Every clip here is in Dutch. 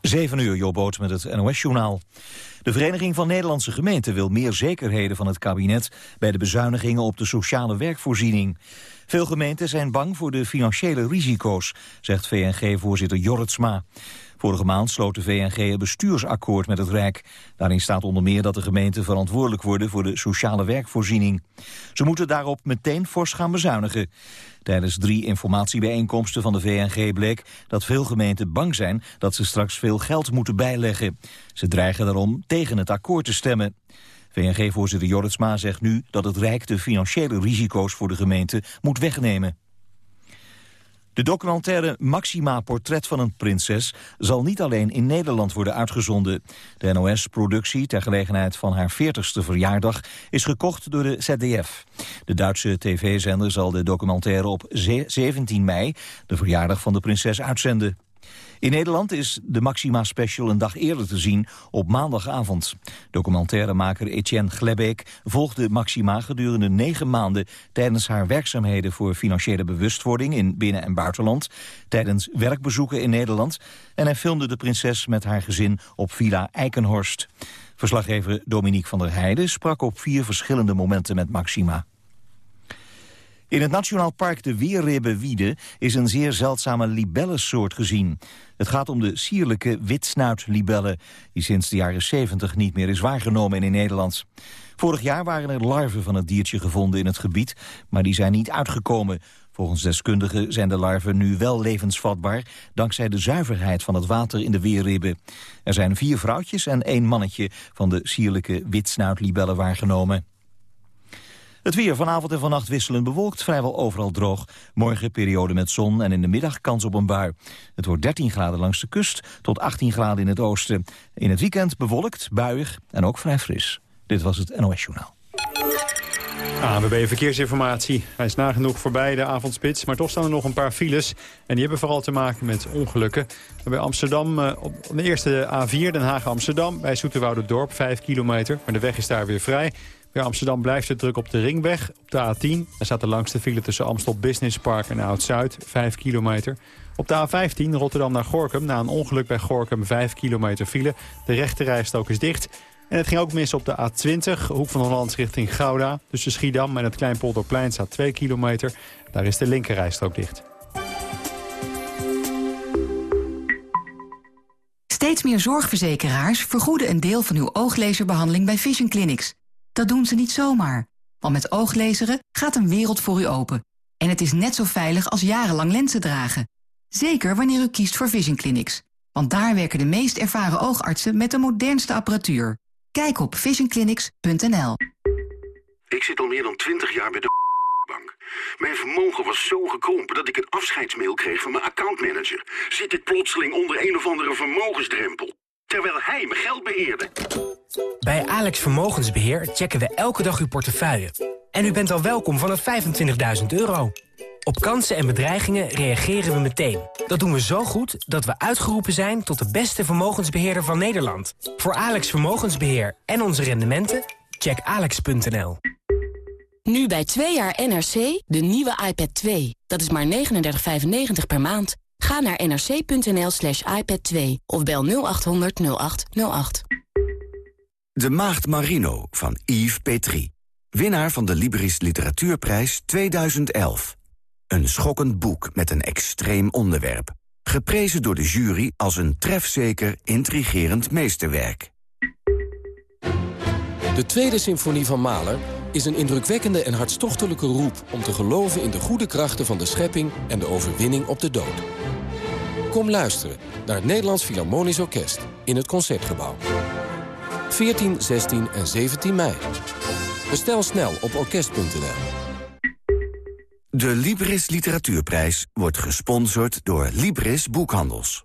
7 uur, Jobboot met het NOS-journaal. De Vereniging van Nederlandse Gemeenten wil meer zekerheden van het kabinet... bij de bezuinigingen op de sociale werkvoorziening. Veel gemeenten zijn bang voor de financiële risico's, zegt VNG-voorzitter Jorritsma. Vorige maand sloot de VNG een bestuursakkoord met het Rijk. Daarin staat onder meer dat de gemeenten verantwoordelijk worden voor de sociale werkvoorziening. Ze moeten daarop meteen fors gaan bezuinigen. Tijdens drie informatiebijeenkomsten van de VNG bleek dat veel gemeenten bang zijn dat ze straks veel geld moeten bijleggen. Ze dreigen daarom tegen het akkoord te stemmen. VNG-voorzitter Jorritsma zegt nu dat het Rijk de financiële risico's voor de gemeente moet wegnemen. De documentaire Maxima Portret van een Prinses zal niet alleen in Nederland worden uitgezonden. De NOS-productie ter gelegenheid van haar 40ste verjaardag is gekocht door de ZDF. De Duitse tv-zender zal de documentaire op 17 mei, de verjaardag van de prinses, uitzenden. In Nederland is de Maxima Special een dag eerder te zien op maandagavond. Documentairemaker Etienne Glebeek volgde Maxima gedurende negen maanden tijdens haar werkzaamheden voor financiële bewustwording in binnen- en buitenland, tijdens werkbezoeken in Nederland en hij filmde de prinses met haar gezin op Villa Eikenhorst. Verslaggever Dominique van der Heijden sprak op vier verschillende momenten met Maxima. In het Nationaal Park de Weerribbenwiede is een zeer zeldzame libellensoort gezien. Het gaat om de sierlijke witsnuitlibelle, die sinds de jaren 70 niet meer is waargenomen in Nederland. Vorig jaar waren er larven van het diertje gevonden in het gebied, maar die zijn niet uitgekomen. Volgens deskundigen zijn de larven nu wel levensvatbaar... dankzij de zuiverheid van het water in de weerribben. Er zijn vier vrouwtjes en één mannetje van de sierlijke witsnuitlibellen waargenomen. Het weer vanavond en vannacht wisselend bewolkt, vrijwel overal droog. Morgen periode met zon en in de middag kans op een bui. Het wordt 13 graden langs de kust tot 18 graden in het oosten. In het weekend bewolkt, buiig en ook vrij fris. Dit was het NOS Journaal. ANWB Verkeersinformatie. Hij is nagenoeg voorbij de avondspits, maar toch staan er nog een paar files. En die hebben vooral te maken met ongelukken. Bij Amsterdam, eh, op de eerste A4, Den Haag-Amsterdam... bij Dorp 5 kilometer, maar de weg is daar weer vrij. Bij Amsterdam blijft het druk op de ringweg. Op de A10 daar staat de langste file tussen Amstel Business Park en Oud-Zuid, 5 kilometer. Op de A15 Rotterdam naar Gorkum, na een ongeluk bij Gorkum 5 kilometer file. De rechterrijstrook is dicht. En het ging ook mis op de A20, hoek van Holland richting Gouda. Tussen Schiedam en het Kleinpolderplein staat 2 kilometer. Daar is de linkerrijstrook dicht. Steeds meer zorgverzekeraars vergoeden een deel van uw ooglezerbehandeling bij Vision Clinics. Dat doen ze niet zomaar. Want met ooglezeren gaat een wereld voor u open. En het is net zo veilig als jarenlang lenzen dragen. Zeker wanneer u kiest voor Vision Clinics. Want daar werken de meest ervaren oogartsen met de modernste apparatuur. Kijk op visionclinics.nl. Ik zit al meer dan twintig jaar bij de bank. Mijn vermogen was zo gekrompen dat ik een afscheidsmail kreeg van mijn accountmanager. Zit ik plotseling onder een of andere vermogensdrempel terwijl hij mijn geld beheerde. Bij Alex Vermogensbeheer checken we elke dag uw portefeuille. En u bent al welkom vanaf 25.000 euro. Op kansen en bedreigingen reageren we meteen. Dat doen we zo goed dat we uitgeroepen zijn tot de beste vermogensbeheerder van Nederland. Voor Alex Vermogensbeheer en onze rendementen, check alex.nl. Nu bij 2 jaar NRC, de nieuwe iPad 2. Dat is maar 39,95 per maand. Ga naar nrc.nl slash iPad 2 of bel 0800 0808. De Maagd Marino van Yves Petrie. Winnaar van de Libris Literatuurprijs 2011. Een schokkend boek met een extreem onderwerp. Geprezen door de jury als een trefzeker, intrigerend meesterwerk. De Tweede Symfonie van Mahler is een indrukwekkende en hartstochtelijke roep... om te geloven in de goede krachten van de schepping en de overwinning op de dood. Kom luisteren naar het Nederlands Philharmonisch Orkest in het Concertgebouw. 14, 16 en 17 mei. Bestel snel op orkest.nl. De Libris Literatuurprijs wordt gesponsord door Libris Boekhandels.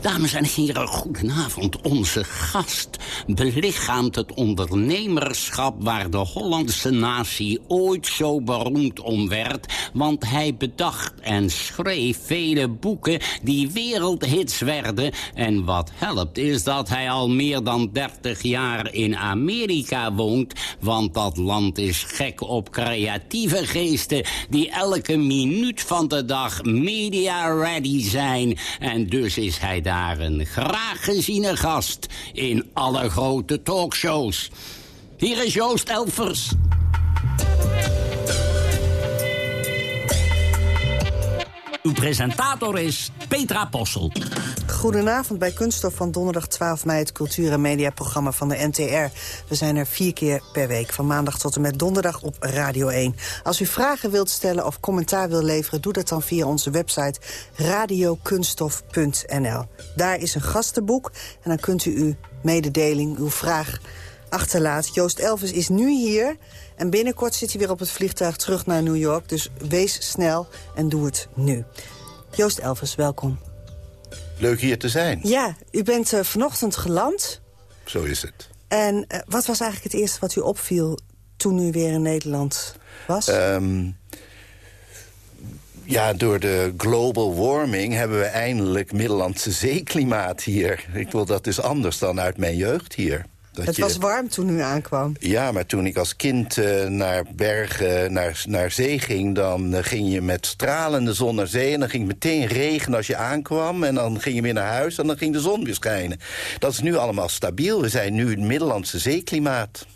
Dames en heren, goedenavond. Onze gast belichaamt het ondernemerschap... waar de Hollandse natie ooit zo beroemd om werd. Want hij bedacht en schreef vele boeken die wereldhits werden. En wat helpt is dat hij al meer dan 30 jaar in Amerika woont. Want dat land is gek op creatieve geesten... die elke minuut van de dag media-ready zijn. En dus is hij daar een graag geziene gast in alle grote talkshows. Hier is Joost Elfers. Uw presentator is Petra Possel. Goedenavond bij Kunststof van donderdag 12 mei... het cultuur- en mediaprogramma van de NTR. We zijn er vier keer per week, van maandag tot en met donderdag op Radio 1. Als u vragen wilt stellen of commentaar wilt leveren... doe dat dan via onze website radiokunststof.nl. Daar is een gastenboek en dan kunt u uw mededeling, uw vraag achterlaten. Joost Elvis is nu hier en binnenkort zit hij weer op het vliegtuig terug naar New York. Dus wees snel en doe het nu. Joost Elvis, welkom. Leuk hier te zijn. Ja, u bent uh, vanochtend geland. Zo is het. En uh, wat was eigenlijk het eerste wat u opviel toen u weer in Nederland was? Um, ja, door de global warming hebben we eindelijk Middellandse zeeklimaat hier. Ik wil dat is anders dan uit mijn jeugd hier. Dat het je... was warm toen u aankwam. Ja, maar toen ik als kind uh, naar bergen, naar, naar zee ging... dan uh, ging je met stralende zon naar zee... en dan ging het meteen regen als je aankwam... en dan ging je weer naar huis en dan ging de zon weer schijnen. Dat is nu allemaal stabiel. We zijn nu het Middellandse zeeklimaat.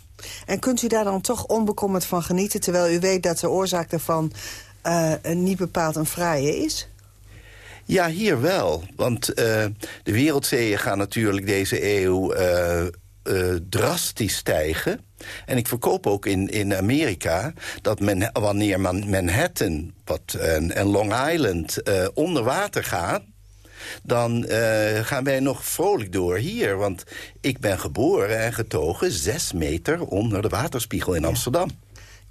En kunt u daar dan toch onbekommerd van genieten... terwijl u weet dat de oorzaak daarvan uh, niet bepaald een fraaie is? Ja, hier wel. Want de wereldzeeën gaan natuurlijk deze eeuw... Uh, drastisch stijgen. En ik verkoop ook in, in Amerika dat men, wanneer man Manhattan wat, en, en Long Island uh, onder water gaat... dan uh, gaan wij nog vrolijk door hier. Want ik ben geboren en getogen zes meter onder de waterspiegel in Amsterdam.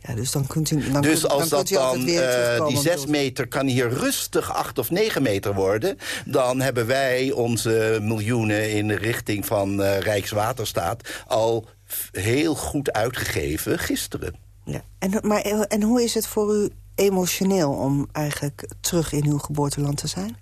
Ja, dus dan kunt u, dan dus kunt, als dan dat dan, uh, die zes meter kan hier rustig acht of negen meter worden... dan hebben wij onze miljoenen in de richting van uh, Rijkswaterstaat... al heel goed uitgegeven gisteren. Ja. En, maar, en hoe is het voor u emotioneel om eigenlijk terug in uw geboorteland te zijn?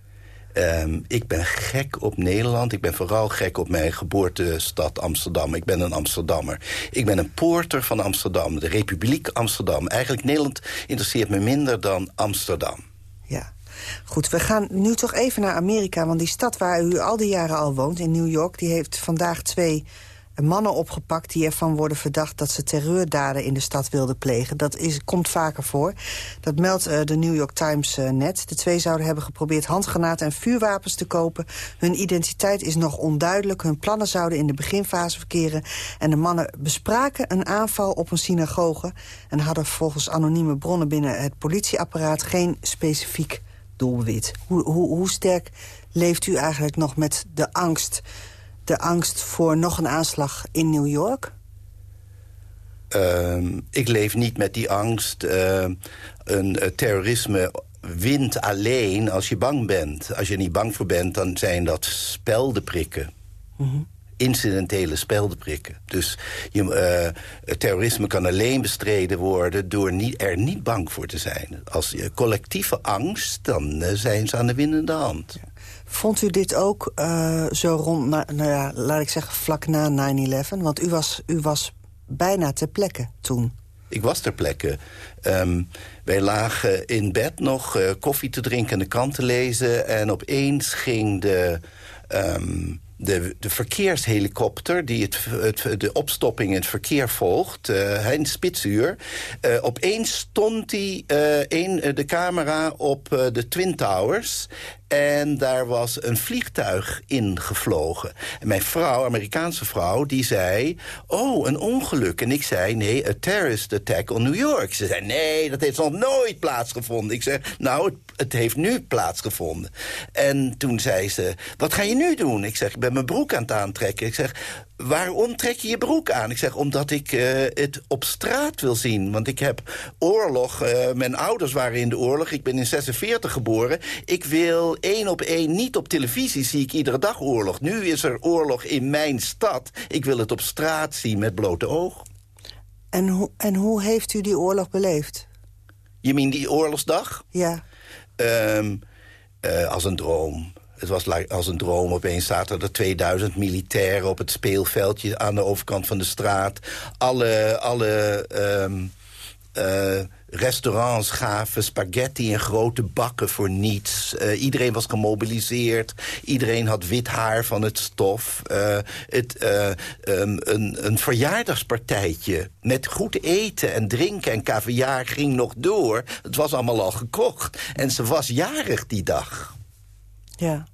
Um, ik ben gek op Nederland. Ik ben vooral gek op mijn geboortestad Amsterdam. Ik ben een Amsterdammer. Ik ben een poorter van Amsterdam. De Republiek Amsterdam. Eigenlijk Nederland interesseert me minder dan Amsterdam. Ja. Goed, we gaan nu toch even naar Amerika. Want die stad waar u al die jaren al woont, in New York... die heeft vandaag twee mannen opgepakt die ervan worden verdacht... dat ze terreurdaden in de stad wilden plegen. Dat is, komt vaker voor. Dat meldt uh, de New York Times uh, net. De twee zouden hebben geprobeerd handgranaten en vuurwapens te kopen. Hun identiteit is nog onduidelijk. Hun plannen zouden in de beginfase verkeren. En de mannen bespraken een aanval op een synagoge... en hadden volgens anonieme bronnen binnen het politieapparaat... geen specifiek doelwit. Hoe, hoe, hoe sterk leeft u eigenlijk nog met de angst de angst voor nog een aanslag in New York? Uh, ik leef niet met die angst. Uh, een uh, terrorisme wint alleen als je bang bent. Als je niet bang voor bent, dan zijn dat speldenprikken. Mm -hmm. Incidentele speldenprikken. Dus je, terrorisme kan alleen bestreden worden... door niet, er niet bang voor te zijn. Als je collectieve angst, dan zijn ze aan de winnende hand. Ja. Vond u dit ook uh, zo rond, nou, ja, laat ik zeggen, vlak na 9-11? Want u was, u was bijna ter plekke toen. Ik was ter plekke. Um, wij lagen in bed nog uh, koffie te drinken en de krant te lezen... en opeens ging de... Um, de, de verkeershelikopter die het, de opstopping in het verkeer volgt, uh, in spitsuur. Opeens stond uh, een, de camera op de Twin Towers. En daar was een vliegtuig ingevlogen. En mijn vrouw, Amerikaanse vrouw, die zei... oh, een ongeluk. En ik zei, nee, a terrorist attack on New York. Ze zei, nee, dat heeft nog nooit plaatsgevonden. Ik zeg, nou, het, het heeft nu plaatsgevonden. En toen zei ze, wat ga je nu doen? Ik zeg, ik ben mijn broek aan het aantrekken. Ik zeg, waarom trek je je broek aan? Ik zeg, omdat ik uh, het op straat wil zien. Want ik heb oorlog, uh, mijn ouders waren in de oorlog. Ik ben in 46 geboren. Ik wil één op één, niet op televisie zie ik iedere dag oorlog. Nu is er oorlog in mijn stad. Ik wil het op straat zien met blote oog. En, ho en hoe heeft u die oorlog beleefd? Je meent die oorlogsdag? Ja. Um, uh, als een droom. Het was als een droom. Opeens zaten er 2000 militairen op het speelveldje... aan de overkant van de straat. Alle, alle um, uh, restaurants gaven spaghetti en grote bakken voor niets. Uh, iedereen was gemobiliseerd. Iedereen had wit haar van het stof. Uh, het, um, een, een verjaardagspartijtje met goed eten en drinken en caviar ging nog door. Het was allemaal al gekocht. En ze was jarig die dag. Ja.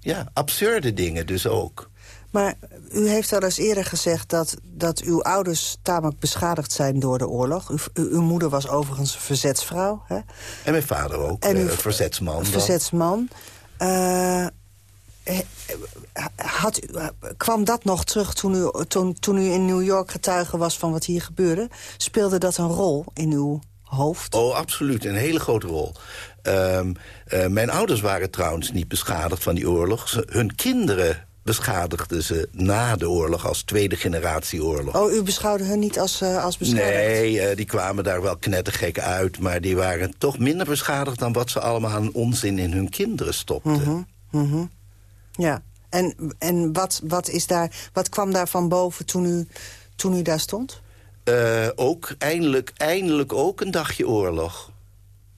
Ja, absurde dingen dus ook. Maar u heeft al eens eerder gezegd dat, dat uw ouders tamelijk beschadigd zijn door de oorlog. U, uw moeder was overigens een verzetsvrouw. Hè? En mijn vader ook, en uw, verzetsman. Verzetsman. Uh, had, kwam dat nog terug toen u, toen, toen u in New York getuige was van wat hier gebeurde? Speelde dat een rol in uw hoofd? Oh, absoluut. Een hele grote rol. Um, uh, mijn ouders waren trouwens niet beschadigd van die oorlog. Ze, hun kinderen beschadigden ze na de oorlog als tweede generatie oorlog. Oh, u beschouwde hun niet als, uh, als beschadigd? Nee, uh, die kwamen daar wel knettergek uit... maar die waren toch minder beschadigd dan wat ze allemaal aan onzin in hun kinderen stopten. Mm -hmm, mm -hmm. Ja, en, en wat, wat, is daar, wat kwam daar van boven toen u, toen u daar stond? Uh, ook, eindelijk, eindelijk ook een dagje oorlog.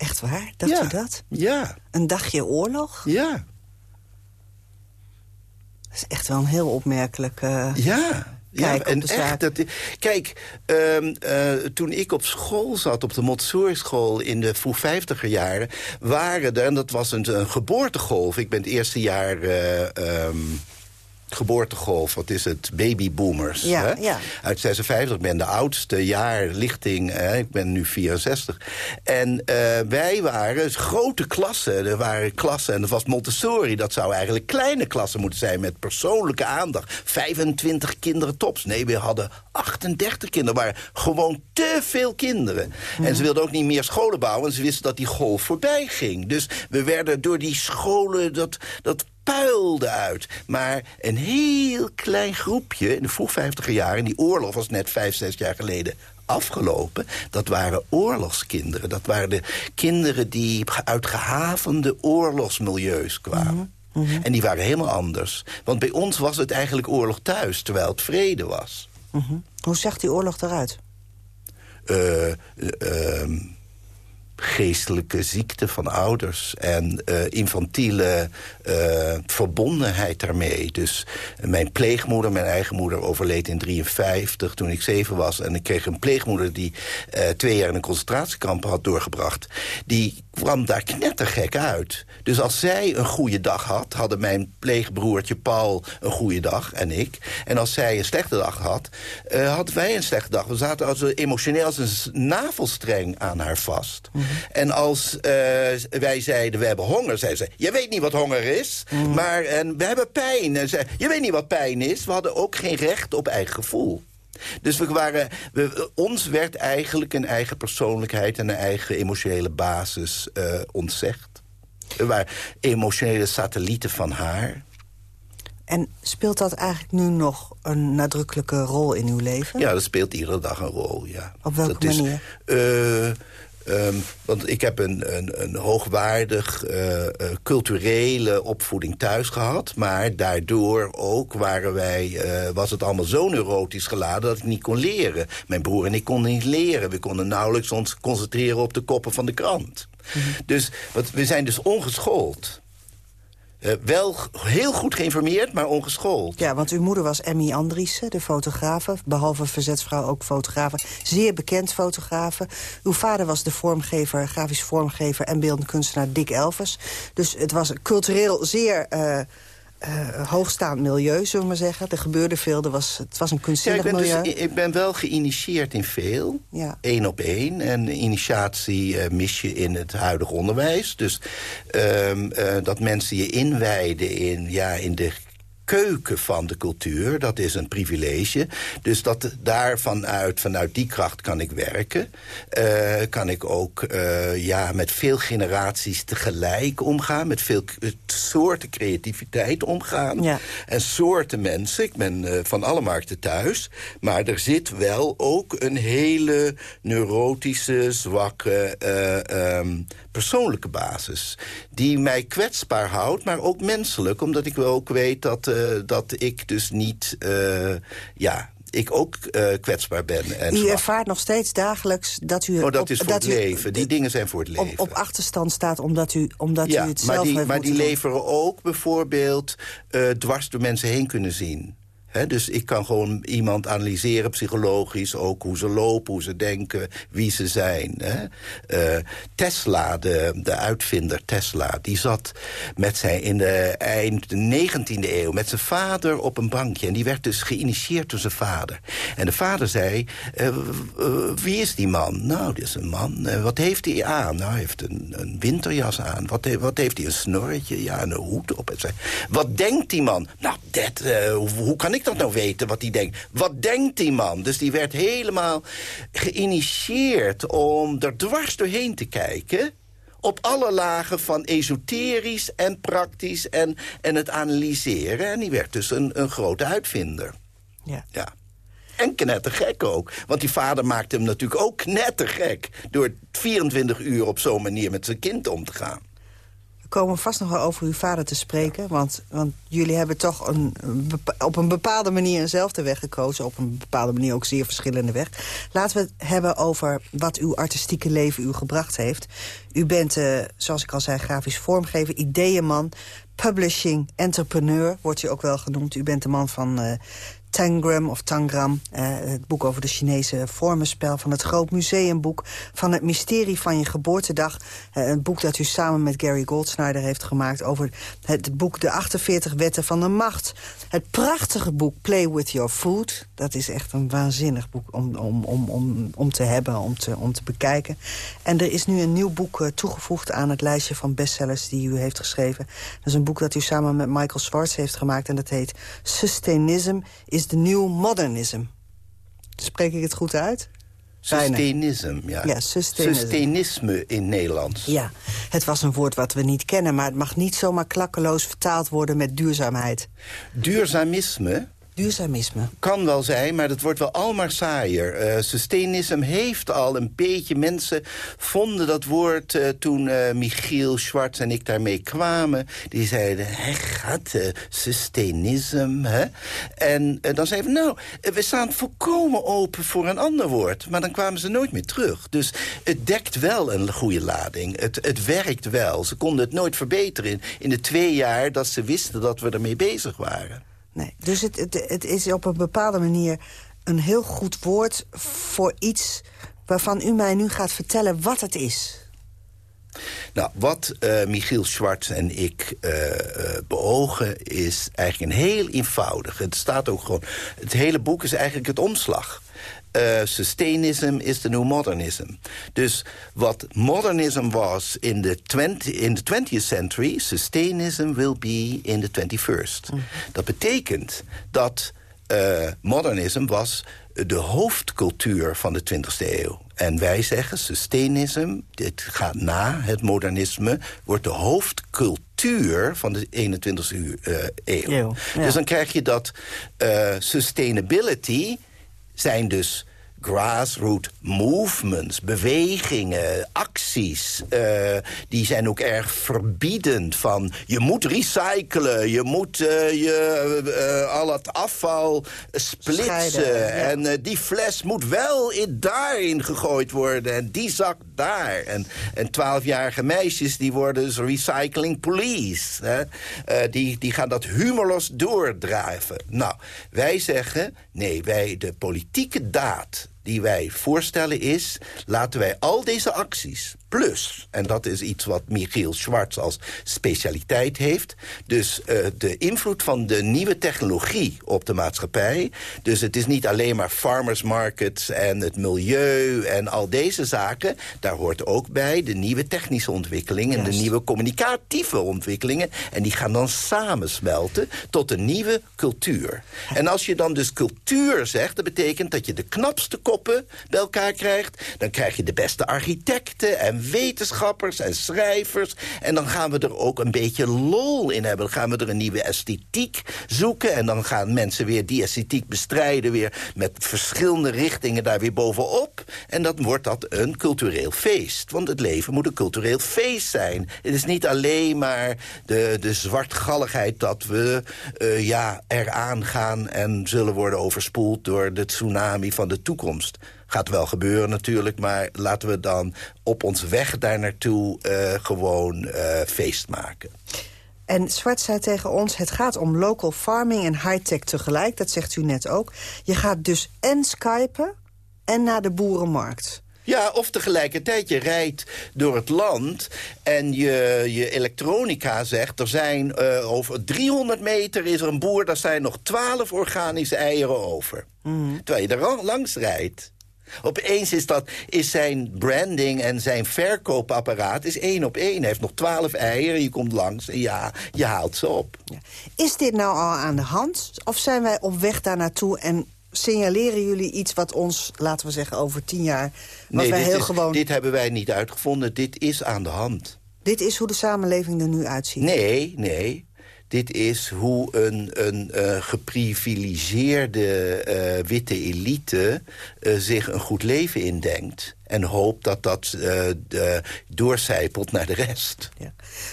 Echt waar? Dacht ja. u dat? Ja. Een dagje oorlog? Ja. Dat is echt wel een heel opmerkelijk uh, Ja. Ja, en echt, dat, kijk, um, uh, toen ik op school zat, op de Montessori-school in de vroeg vijftiger jaren, waren er, en dat was een, een geboortegolf. Ik ben het eerste jaar uh, um, geboortegolf, wat is het, babyboomers. Ja, hè? ja. Uit 56, ik ben de oudste jaarlichting, hè? ik ben nu 64. En uh, wij waren grote klassen, er waren klassen, en dat was Montessori, dat zou eigenlijk kleine klassen moeten zijn, met persoonlijke aandacht. 25 kinderen tops. Nee, we hadden 38 kinderen, waren gewoon te veel kinderen. Mm. En ze wilden ook niet meer scholen bouwen, en ze wisten dat die golf voorbij ging. Dus we werden door die scholen, dat, dat puilde uit. Maar een heel klein groepje in de vroeg vijftiger jaren... die oorlog was net vijf, zes jaar geleden afgelopen... dat waren oorlogskinderen. Dat waren de kinderen die uit gehavende oorlogsmilieus kwamen. Mm -hmm. En die waren helemaal anders. Want bij ons was het eigenlijk oorlog thuis, terwijl het vrede was. Mm -hmm. Hoe zag die oorlog eruit? Uh, uh, geestelijke ziekte van ouders en uh, infantiele uh, verbondenheid daarmee. Dus mijn pleegmoeder, mijn eigen moeder, overleed in 53 toen ik zeven was. En ik kreeg een pleegmoeder die twee jaar in een concentratiekamp had doorgebracht. Die kwam daar knettergek uit. Dus als zij een goede dag had, hadden mijn pleegbroertje Paul een goede dag en ik. En als zij een slechte dag had, uh, hadden wij een slechte dag. We zaten als emotioneel als een navelstreng aan haar vast. Mm -hmm. En als uh, wij zeiden, we hebben honger, zei ze... je weet niet wat honger is, mm -hmm. maar en we hebben pijn. En zei, je weet niet wat pijn is. We hadden ook geen recht op eigen gevoel. Dus we waren, we, ons werd eigenlijk een eigen persoonlijkheid... en een eigen emotionele basis uh, ontzegd. We waren emotionele satellieten van haar. En speelt dat eigenlijk nu nog een nadrukkelijke rol in uw leven? Ja, dat speelt iedere dag een rol, ja. Op welke dat manier? Is, uh, Um, want ik heb een, een, een hoogwaardig uh, uh, culturele opvoeding thuis gehad. Maar daardoor ook waren wij, uh, was het allemaal zo neurotisch geladen dat ik niet kon leren. Mijn broer en ik konden niet leren. We konden nauwelijks ons concentreren op de koppen van de krant. Mm -hmm. Dus wat, we zijn dus ongeschoold. Uh, wel heel goed geïnformeerd, maar ongeschoold. Ja, want uw moeder was Emmy Andriessen, de fotografe. Behalve verzetsvrouw ook fotografe. Zeer bekend fotografe. Uw vader was de vormgever, grafisch vormgever... en beeldend kunstenaar Dick Elvers. Dus het was cultureel zeer... Uh, uh, hoogstaand milieu, zullen we maar zeggen. Er gebeurde veel, er was, het was een kunstzinnig ja, ik ben milieu. Dus, ik ben wel geïnitieerd in veel, ja. één op één. En initiatie uh, mis je in het huidige onderwijs. Dus uh, dat mensen je inwijden in, ja, in de keuken van de cultuur. Dat is een privilege. Dus dat daar vanuit, vanuit die kracht kan ik werken. Uh, kan ik ook uh, ja, met veel generaties tegelijk omgaan. Met veel soorten creativiteit omgaan. Ja. En soorten mensen. Ik ben uh, van alle markten thuis. Maar er zit wel ook een hele neurotische, zwakke... Um, persoonlijke basis. Die mij kwetsbaar houdt, maar ook menselijk. Omdat ik wel ook weet dat, uh, dat ik dus niet... Uh, ja, ik ook uh, kwetsbaar ben. En u ervaart nog steeds dagelijks dat u... Oh, dat is voor dat het leven. Die dingen zijn voor het leven. Op, op achterstand staat omdat u, omdat ja, u het maar zelf die, heeft Maar die leveren ook bijvoorbeeld dwars door mensen heen kunnen zien. Dus ik kan gewoon iemand analyseren psychologisch, ook hoe ze lopen, hoe ze denken, wie ze zijn. He. Uh, Tesla, de, de uitvinder Tesla, die zat met zijn in de eind 19e eeuw met zijn vader op een bankje. En die werd dus geïnitieerd door zijn vader. En de vader zei, uh, wie is die man? Nou, dit is een man. wat heeft hij aan? Nou, hij heeft een, een winterjas aan. Wat, wat heeft hij? Een snorretje? Ja, een hoed op. Wat denkt die man? Nou, dat, hoe kan ik ik dat nou weten wat hij denkt? Wat denkt die man? Dus die werd helemaal geïnitieerd om er dwars doorheen te kijken op alle lagen van esoterisch en praktisch en, en het analyseren. En die werd dus een, een grote uitvinder. Ja. ja. En knettergek ook. Want die vader maakte hem natuurlijk ook knettergek... door 24 uur op zo'n manier met zijn kind om te gaan komen vast nog wel over uw vader te spreken. Want, want jullie hebben toch een, op een bepaalde manier eenzelfde weg gekozen. Op een bepaalde manier ook zeer verschillende weg. Laten we het hebben over wat uw artistieke leven u gebracht heeft. U bent, uh, zoals ik al zei, grafisch vormgever, ideeënman... publishing entrepreneur, wordt u ook wel genoemd. U bent de man van uh, Tangram of Tangram. Uh, het boek over de Chinese vormenspel. Van het Groot Museumboek. Van het Mysterie van je geboortedag. Uh, een boek dat u samen met Gary Goldsnyder heeft gemaakt. Over het boek De 48 Wetten van de Macht. Het prachtige boek Play With Your Food. Dat is echt een waanzinnig boek om, om, om, om, om te hebben, om te, om te bekijken. En er is nu een nieuw boek uh, toegevoegd aan het lijstje van bestsellers die u heeft geschreven. Dat is een boek dat u samen met Michael Schwartz heeft gemaakt. En dat heet Sustainism is de New Modernism. Spreek ik het goed uit? Sustainisme, ja. ja Sustainisme in Nederlands. Ja, het was een woord wat we niet kennen... maar het mag niet zomaar klakkeloos vertaald worden met duurzaamheid. Duurzamisme? Kan wel zijn, maar dat wordt wel almaar saaier. Uh, sustainism heeft al een beetje... Mensen vonden dat woord uh, toen uh, Michiel Schwartz en ik daarmee kwamen. Die zeiden, hé, gaat uh, sustainism, hè? En dan zeiden we, nou, we staan volkomen open voor een ander woord. Maar dan kwamen ze nooit meer terug. Dus het dekt wel een goede lading. Het, het werkt wel. Ze konden het nooit verbeteren in, in de twee jaar dat ze wisten dat we ermee bezig waren. Nee, dus het, het, is op een bepaalde manier een heel goed woord voor iets waarvan u mij nu gaat vertellen wat het is. Nou, wat uh, Michiel Schwartz en ik uh, beogen is eigenlijk een heel eenvoudig. Het staat ook gewoon... Het hele boek is eigenlijk het omslag. Uh, sustainism is de new modernism. Dus wat modernism was in de, 20, in de 20th century... sustainism will be in the 21st. Mm. Dat betekent dat uh, modernism was de hoofdcultuur van de 20e eeuw. En wij zeggen, sustainism, dit gaat na het modernisme... wordt de hoofdcultuur van de 21e uh, eeuw. eeuw ja. Dus dan krijg je dat uh, sustainability zijn dus grassroots movements, bewegingen, acties. Uh, die zijn ook erg verbiedend van... je moet recyclen, je moet uh, je, uh, al het afval splitsen... Scheiden, ja. en die fles moet wel in, daarin gegooid worden... en die zak daar. En, en twaalfjarige meisjes die worden dus recycling police. Hè? die, die gaan dat humorloos doordrijven. Nou, wij zeggen, nee, wij de politieke daad die wij voorstellen is... laten wij al deze acties Plus, en dat is iets wat Michiel Schwartz als specialiteit heeft... dus uh, de invloed van de nieuwe technologie op de maatschappij. Dus het is niet alleen maar farmers markets en het milieu en al deze zaken. Daar hoort ook bij de nieuwe technische ontwikkelingen... en de nieuwe communicatieve ontwikkelingen. En die gaan dan samensmelten tot een nieuwe cultuur. En als je dan dus cultuur zegt, dat betekent dat je de knapste koppen bij elkaar krijgt. Dan krijg je de beste architecten en wetenschappers en schrijvers. En dan gaan we er ook een beetje lol in hebben. Dan gaan we er een nieuwe esthetiek zoeken. En dan gaan mensen weer die esthetiek bestrijden... weer met verschillende richtingen daar weer bovenop. En dan wordt dat een cultureel feest. Want het leven moet een cultureel feest zijn. Het is niet alleen maar de, de zwartgalligheid dat we uh, ja, eraan gaan... en zullen worden overspoeld door de tsunami van de toekomst. Gaat wel gebeuren natuurlijk, maar laten we dan op ons weg daar naartoe uh, gewoon uh, feest maken. En Zwart zei tegen ons, het gaat om local farming en high-tech tegelijk. Dat zegt u net ook. Je gaat dus en skypen en naar de boerenmarkt. Ja, of tegelijkertijd, je rijdt door het land en je, je elektronica zegt... er zijn uh, over 300 meter is er een boer, daar zijn nog 12 organische eieren over. Mm. Terwijl je er langs rijdt. Opeens is, dat, is zijn branding en zijn verkoopapparaat is één op één. Hij heeft nog twaalf eieren, je komt langs en ja, je haalt ze op. Ja. Is dit nou al aan de hand? Of zijn wij op weg daar naartoe en signaleren jullie iets wat ons, laten we zeggen, over tien jaar... Wat nee, wij heel is, gewoon... dit hebben wij niet uitgevonden. Dit is aan de hand. Dit is hoe de samenleving er nu uitziet? Nee, nee. Dit is hoe een, een uh, geprivilegeerde uh, witte elite uh, zich een goed leven indenkt. En hoopt dat dat doorcijpelt naar de rest. Ja.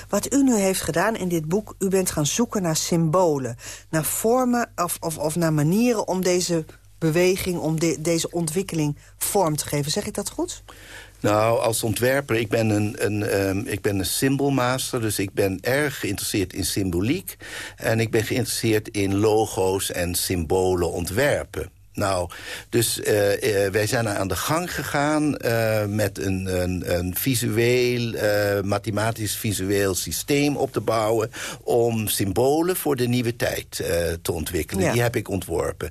Wat u nu heeft gedaan in dit boek... u bent gaan zoeken naar symbolen. Naar vormen of, of, of naar manieren om deze beweging... om de, deze ontwikkeling vorm te geven. Zeg ik dat goed? Nou, als ontwerper, ik ben een, een, um, ik ben een symbolmaster... dus ik ben erg geïnteresseerd in symboliek. En ik ben geïnteresseerd in logo's en symbolen ontwerpen. Nou, dus uh, uh, wij zijn aan de gang gegaan uh, met een, een, een visueel, mathematisch-visueel systeem op te bouwen... om symbolen voor de nieuwe tijd te ontwikkelen. Ja. Die heb ik ontworpen.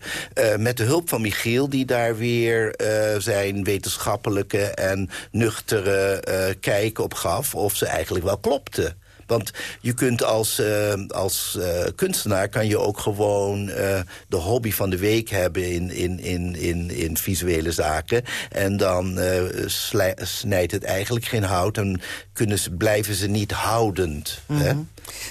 met de hulp van Michiel, die daar weer zijn wetenschappelijke en nuchtere kijk op gaf... of ze eigenlijk wel klopten. Want je kunt als, uh, als uh, kunstenaar kan je ook gewoon uh, de hobby van de week hebben in, in, in, in, in visuele zaken. En dan snijdt het eigenlijk geen hout en kunnen ze, blijven ze niet houdend. Mm -hmm. hè?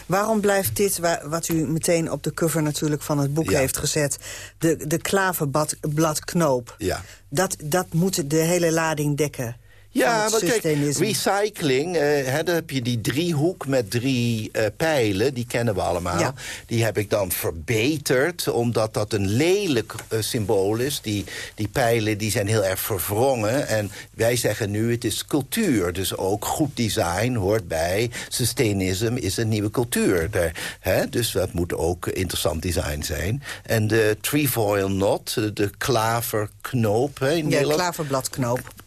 Waarom blijft dit, wat u meteen op de cover natuurlijk van het boek ja. heeft gezet... de, de klaverbladknoop, ja. dat, dat moet de hele lading dekken? Ja, maar kijk, recycling, uh, hè, dan heb je die driehoek met drie uh, pijlen, die kennen we allemaal. Ja. Die heb ik dan verbeterd, omdat dat een lelijk uh, symbool is. Die, die pijlen die zijn heel erg verwrongen. En wij zeggen nu, het is cultuur. Dus ook goed design hoort bij. Sustainalism is een nieuwe cultuur. Daar, hè, dus dat moet ook interessant design zijn. En de trefoil knot, de klaverknoop. Hè, in ja,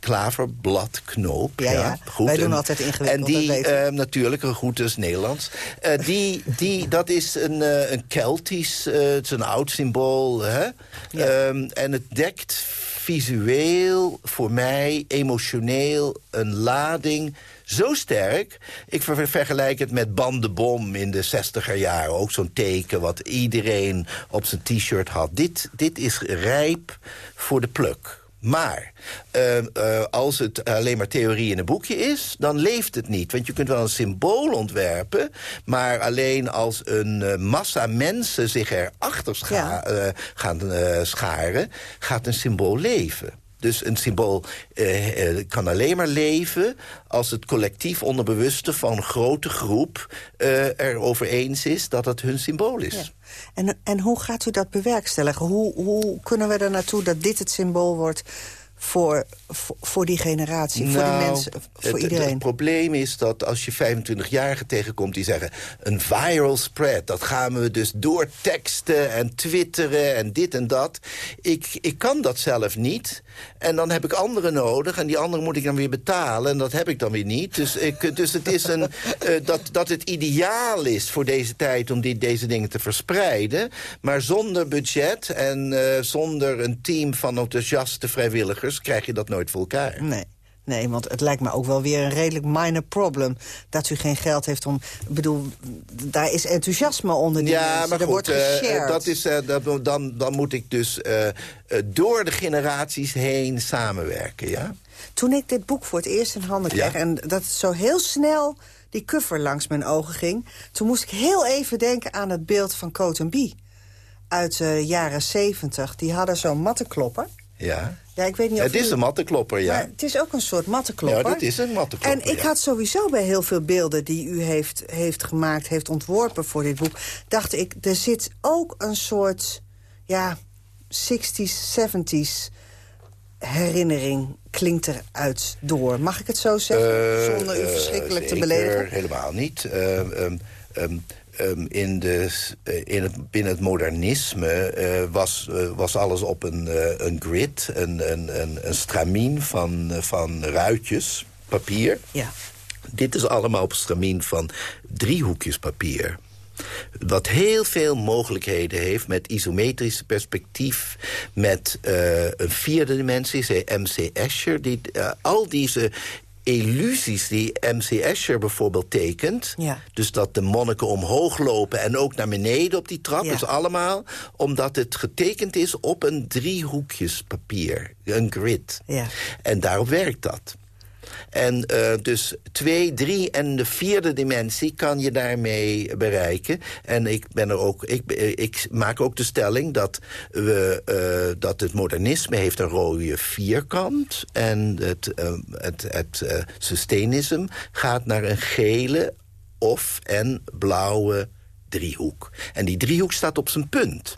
klaverbladknoop. Klaverbladknoop. Ja, ja. Goed. Wij doen en, altijd ingewikkeld. En die, uh, natuurlijk, een goed is Nederlands. Uh, die, die, dat is een, uh, een Keltisch, het is een oud symbool. Hè? Ja. Um, en het dekt visueel, voor mij, emotioneel, een lading zo sterk. Ik ver vergelijk het met bandenbom in de 60er jaren. Ook zo'n teken wat iedereen op zijn t-shirt had. Dit, dit is rijp voor de pluk. Maar uh, uh, als het alleen maar theorie in een boekje is, dan leeft het niet. Want je kunt wel een symbool ontwerpen... maar alleen als een uh, massa mensen zich erachter scha ja. gaan scharen... gaat een symbool leven. Dus een symbool uh, kan alleen maar leven als het collectief onderbewuste van een grote groep uh, erover eens is dat het hun symbool is. Ja. En, en hoe gaat u dat bewerkstelligen? Hoe, hoe kunnen we er naartoe dat dit het symbool wordt voor, voor, voor die generatie, voor die Nou, mensen, voor het, iedereen? Het probleem is dat als je 25-jarigen tegenkomt die zeggen... een viral spread, dat gaan we dus doorteksten en twitteren en dit en dat. Ik, ik kan dat zelf niet. En dan heb ik anderen nodig en die anderen moet ik dan weer betalen. En dat heb ik dan weer niet. Dus, ik, dus het is een, eh, dat, dat het ideaal is voor deze tijd om deze dingen te verspreiden. Maar zonder budget en eh, zonder een team van enthousiaste vrijwilligers... krijg je dat nooit voor elkaar. Nee. Nee, want het lijkt me ook wel weer een redelijk minor problem... dat u geen geld heeft om... Ik bedoel, daar is enthousiasme onder die Ja, mensen. maar er goed, wordt eh, dat is, dat, dan, dan moet ik dus eh, door de generaties heen samenwerken, ja? Toen ik dit boek voor het eerst in handen kreeg... Ja. en dat het zo heel snel die cover langs mijn ogen ging... toen moest ik heel even denken aan het beeld van Coat Bie uit de jaren zeventig. Die hadden zo'n mattenklopper. Ja. Ja, ik weet niet of Het is u- een mattenklopper, ja. Maar het is ook een soort mattenklopper. Ja, dat is een mattenklopper, En ik ja. had sowieso bij heel veel beelden die u heeft, heeft gemaakt, heeft ontworpen voor dit boek... dacht ik, er zit ook een soort, ja, 60s, 70s herinnering klinkt eruit door. Mag ik het zo zeggen? Eh, Zonder u eh, verschrikkelijk te beledigen. helemaal niet. Eh, ehm, ehm, ehm, in de, eh, in het, binnen het modernisme eh, was, eh, was alles op een, een grid, een, een, een, een stramien van, van ruitjes, papier. Ja. Dit is allemaal op stramien van driehoekjes papier. Wat heel veel mogelijkheden heeft met isometrisch perspectief... met een vierde dimensie, zei M.C. Escher. Die, al deze illusies die M.C. Escher bijvoorbeeld tekent... Ja. dus dat de monniken omhoog lopen en ook naar beneden op die trap... Ja. is allemaal omdat het getekend is op een driehoekjes papier. Een grid. Ja. En daarop werkt dat. En eh, dus twee, drie en de vierde dimensie kan je daarmee bereiken. En ik, ben er ook, ik, eh, ik maak ook de stelling dat, we, eh, dat het modernisme heeft een rode vierkant... en het, eh, het, het systemisme gaat naar een gele of en blauwe driehoek. En die driehoek staat op zijn punt.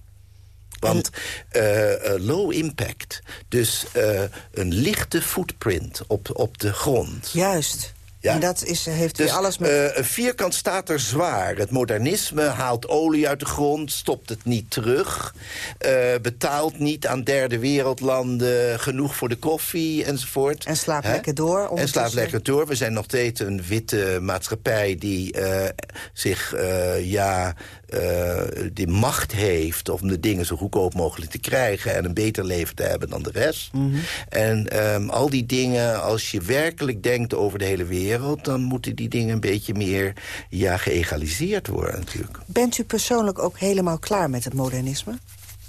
Want eh, low impact, dus eh, een lichte footprint op, op de grond. Juist. Ja. En dat is, heeft Dus alles met... eh, een vierkant staat er zwaar. Het modernisme haalt olie uit de grond, stopt het niet terug... eh, betaalt niet aan derde wereldlanden genoeg voor de koffie enzovoort. En slaapt lekker door En slaapt lekker door. We zijn nog steeds een witte maatschappij die eh, zich, eh, ja, eh, die macht heeft... om de dingen zo goedkoop mogelijk te krijgen... en een beter leven te hebben dan de rest. Mhm. En ehm, al die dingen, als je werkelijk denkt over de hele wereld... dan moeten die dingen een beetje meer ja, geëgaliseerd worden natuurlijk. Bent u persoonlijk ook helemaal klaar met het modernisme?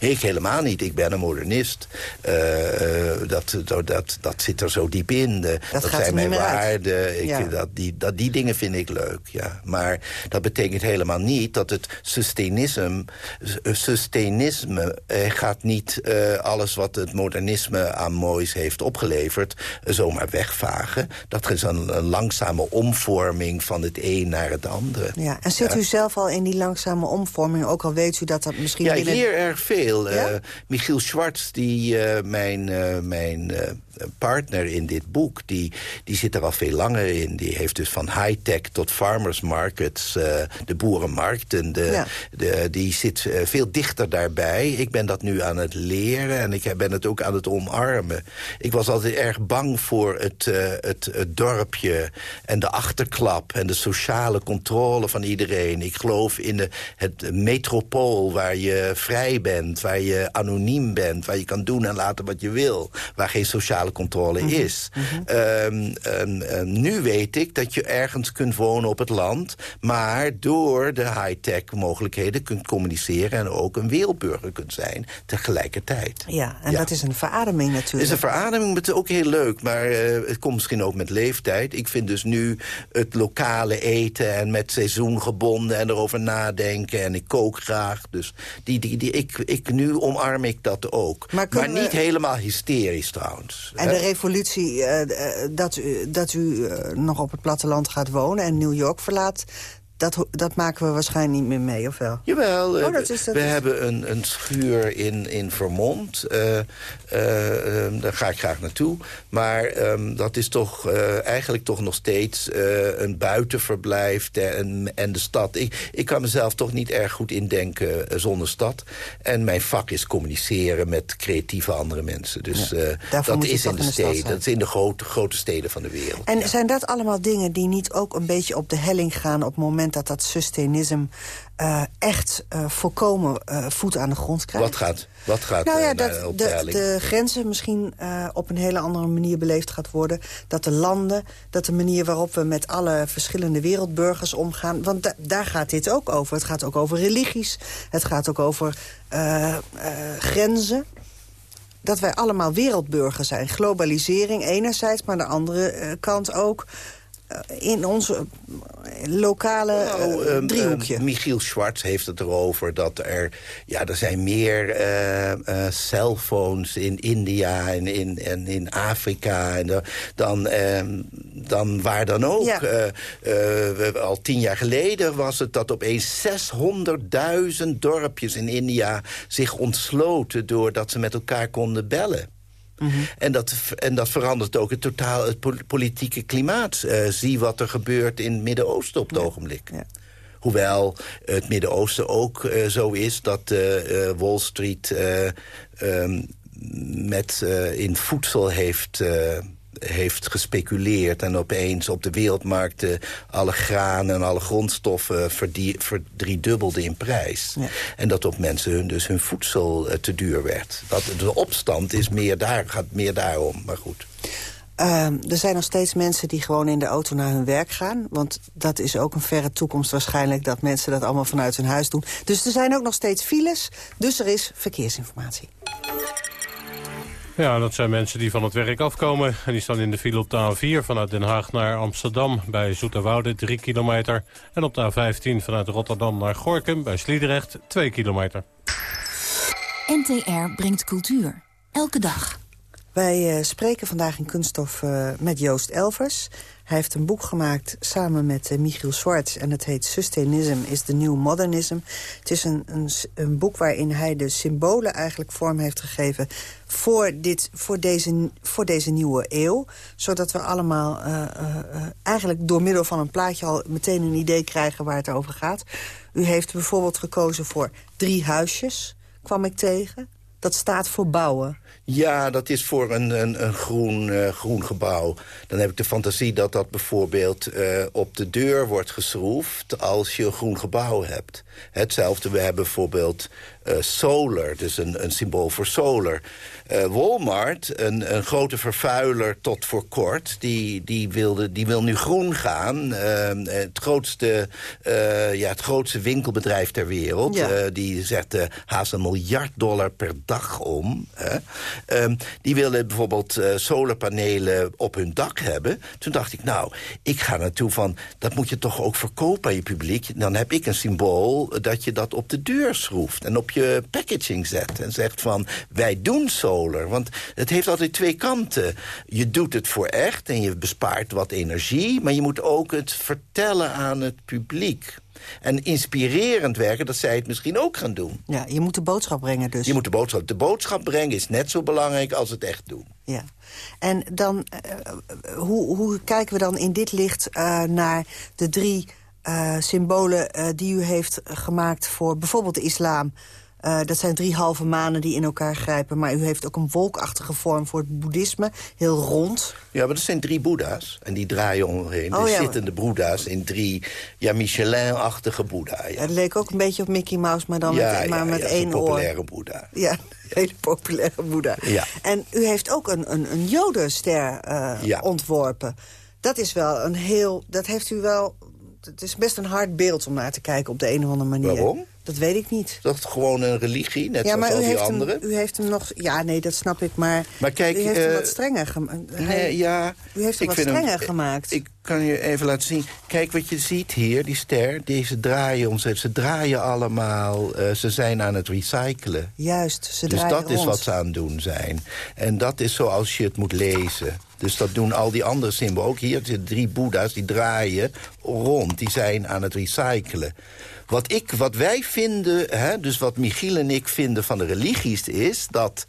Ik helemaal niet. Ik ben een modernist. Eh, eh, dat, dat, dat, zit er zo diep in. Dat zijn mijn waarden. Ik, Ja. dat, die, dat, die dingen vind ik leuk, ja. Maar dat betekent helemaal niet dat het sustainisme... sustainisme eh, gaat niet alles wat het modernisme aan moois heeft opgeleverd... zomaar wegvagen. Dat is een, een langzame omvorming van het een naar het andere. Ja. En zit u zelf al in die langzame omvorming? Ook al weet u dat dat misschien... Ja, ik binnen- leer erg veel. Ja? Eh, Michiel Schwartz, die, eh, mijn, eh, mijn partner in dit boek... Die, die zit er al veel langer in. Die heeft dus van high-tech tot farmers markets... de boerenmarkten, de, Ja. de, die zit veel dichter daarbij. Ik ben dat nu aan het leren en ik ben het ook aan het omarmen. Ik was altijd erg bang voor het, het, het dorpje en de achterklap... en de sociale controle van iedereen. Ik geloof in de, het metropool waar je vrij bent... waar je anoniem bent, waar je kan doen en laten wat je wil... waar geen sociale controle is. Ehm, ehm, ehm, nu weet ik dat je ergens kunt wonen op het land... maar door de high-tech mogelijkheden kunt communiceren... en ook een wereldburger kunt zijn tegelijkertijd. Ja, en Ja. dat is een verademing Het natuurlijk. is een verademing, maar het is ook heel leuk. Maar eh, het komt misschien ook met leeftijd. Ik vind dus nu het lokale eten en met seizoen gebonden... en erover nadenken en ik kook graag. Dus die, die, die, ik, ik, nu omarm ik dat ook. Maar Maar, kunnen we- niet helemaal hysterisch trouwens. En hè? de revolutie, eh, eh, dat u, dat u eh, nog op het platteland gaat wonen... en New York verlaat... dat, dat maken we waarschijnlijk niet meer mee, of wel? Jawel, Oh, eh, dat is- dat we is- hebben een, een schuur in, in Vermont. Eh, eh, ehm, daar ga ik graag naartoe. Maar ehm, dat is toch eigenlijk toch nog steeds een buitenverblijf te- en, en de stad. Ik, ik kan mezelf toch niet erg goed indenken zonder stad. En mijn vak is communiceren met creatieve andere mensen. Dus dat is in de de steden. Dat is in de grote, grote steden van de wereld. En zijn dat allemaal dingen die niet ook een beetje op de helling gaan... op het moment dat dat sustainisme eh, echt eh, volkomen eh, voet aan de grond krijgt? Wat gaat, wat gaat Nou ja, dat de de, grenzen misschien op een hele andere manier beleefd gaat worden. Dat de landen, dat de manier waarop we met alle verschillende wereldburgers omgaan. Want da- daar gaat dit ook over. Het gaat ook over religies. Het gaat ook over grenzen. Dat wij allemaal wereldburgers zijn. Globalisering enerzijds, maar aan de andere kant ook... eh, in onze eh, lokale eh, Nou, ehm, driehoekje. ehm, Michiel Schwartz heeft het erover dat er, ja, er zijn meer eh, eh, cellphones in India en in, en in Afrika en de- dan, ehm, dan waar dan ook. Ja. Al tien jaar geleden was het dat opeens 600.000 dorpjes in India zich ontsloten doordat ze met elkaar konden bellen. En, dat, en dat verandert ook het totaal het pol- politieke klimaat. Eh, zie wat er gebeurt in het Midden-Oosten op het ogenblik. Ja. Hoewel het Midden-Oosten ook eh, zo is dat eh, Wall Street eh, ehm, met, in voedsel heeft, heeft gespeculeerd... en opeens op de wereldmarkten alle granen en alle grondstoffen verdriedubbelde in prijs. Ja. En dat op mensen hun, dus hun voedsel eh, te duur werd. Dat, de opstand is meer daar, gaat meer daarom, maar goed. Ehm, er zijn nog steeds mensen die gewoon in de auto naar hun werk gaan. Want dat is ook een verre toekomst waarschijnlijk... dat mensen dat allemaal vanuit hun huis doen. Dus er zijn ook nog steeds files. Dus er is verkeersinformatie. Ja, dat zijn mensen die van het werk afkomen. En die staan in de file op de A4 vanuit Den Haag naar Amsterdam... bij Zoeterwoude, 3 kilometer. En op de A15 vanuit Rotterdam naar Gorkum bij Sliedrecht, 2 kilometer. NTR brengt cultuur. Elke dag. Wij eh, spreken vandaag in Kunststof eh, met Joost Elvers. Hij heeft een boek gemaakt samen met eh, Michiel Swartz... en het heet Sustainalism is the New Modernism. Het is een, een, een boek waarin hij de symbolen eigenlijk vorm heeft gegeven... voor, dit, voor, deze, voor deze nieuwe eeuw. Zodat we allemaal eh, eh, eigenlijk door middel van een plaatje... al meteen een idee krijgen waar het over gaat. U heeft bijvoorbeeld gekozen voor drie huisjes, kwam ik tegen. Dat staat voor bouwen. Ja, dat is voor een, een, een groen, eh, groen gebouw. Dan heb ik de fantasie dat dat bijvoorbeeld eh, op de deur wordt geschroefd... als je een groen gebouw hebt. Hetzelfde, we hebben bijvoorbeeld eh, solar, dus een, een symbool voor solar. Eh, Walmart, een, een grote vervuiler tot voor kort... die, die, wilde, die wil nu groen gaan. Eh, het, grootste, ja, het grootste winkelbedrijf ter wereld. Ja. Die zet haast een miljard dollar per dag om. Hè. Ehm, die willen bijvoorbeeld solarpanelen op hun dak hebben. Toen dacht ik, nou, ik ga naartoe van... dat moet je toch ook verkopen aan je publiek. Dan heb ik een symbool dat je dat op de deur schroeft... en op je packaging zet. En zegt van, wij doen solar. Want het heeft altijd twee kanten. Je doet het voor echt en je bespaart wat energie... maar je moet ook het vertellen aan het publiek. En inspirerend werken, dat zij het misschien ook gaan doen. Ja, je moet de boodschap brengen dus. Je moet de boodschap, de boodschap brengen is net zo belangrijk als het echt doen. Ja. En dan, eh, hoe, hoe kijken we dan in dit licht eh, naar de drie eh, symbolen eh, die u heeft gemaakt voor bijvoorbeeld de islam? Eh, dat zijn drie halve manen die in elkaar grijpen. Maar u heeft ook een wolkachtige vorm voor het boeddhisme. Heel rond. Ja, maar dat zijn drie boeddha's. En die draaien omheen. Oh, de ja. zittende boeddha's in drie ja, Michelin-achtige boeddha. Ja. Het leek ook een beetje op Mickey Mouse, maar dan ja, met, maar met één oor. populaire boeddha. Ja, een hele populaire boeddha. Ja. En u heeft ook een, een, een jodenster Ja. ontworpen. Dat is wel een heel... Dat heeft u wel... Het is best een hard beeld om naar te kijken op de een of andere manier. Waarom? Dat weet ik niet. Dat is gewoon een religie, net ja, zoals al die anderen. hem, u heeft hem nog... Ja, nee, dat snap ik, maar, Maar kijk, u heeft hem eh, wat strenger gemaakt. Nee, ja, u heeft hem wat hem- strenger gemaakt. Ik kan je even laten zien. Kijk wat je ziet hier, die ster. Deze draaien om ze. Ze draaien allemaal. eh, ze zijn aan het recyclen. Juist, ze dus draaien dat is wat ze aan het doen zijn. En dat is zoals je het moet lezen. Dus dat doen al die andere symbolen. Ook hier zitten drie boeddha's die draaien rond. Die zijn aan het recyclen. Wat, ik, wat wij vinden, hè, dus wat Michiel en ik vinden van de religies... is dat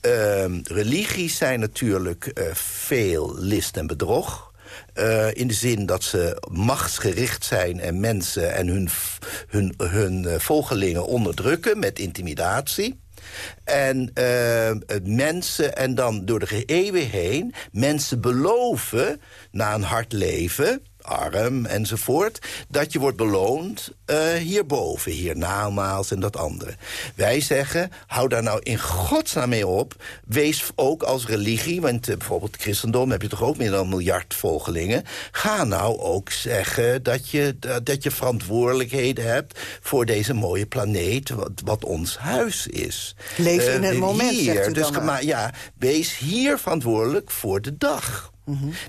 ehm, religies zijn natuurlijk eh, veel list en bedrog... Eh, in de zin dat ze machtsgericht zijn en mensen en hun, hun, hun eh, volgelingen onderdrukken met intimidatie. En eh, het mensen, en dan door de eeuwen heen... mensen beloven, na een hard leven, arm enzovoort... dat je wordt beloond eh, hierboven, hiernamaals en dat andere. Wij zeggen, hou daar nou in godsnaam mee op. Wees ook als religie, want eh, bijvoorbeeld het christendom... heb je toch ook meer dan een miljard volgelingen. Ga nou ook zeggen dat je, dat dat je verantwoordelijkheden hebt... voor deze mooie planeet, wat, wat ons huis is. Leef in Eh, het moment, hier, zegt u dus dan maar. ja, wees hier verantwoordelijk voor de dag.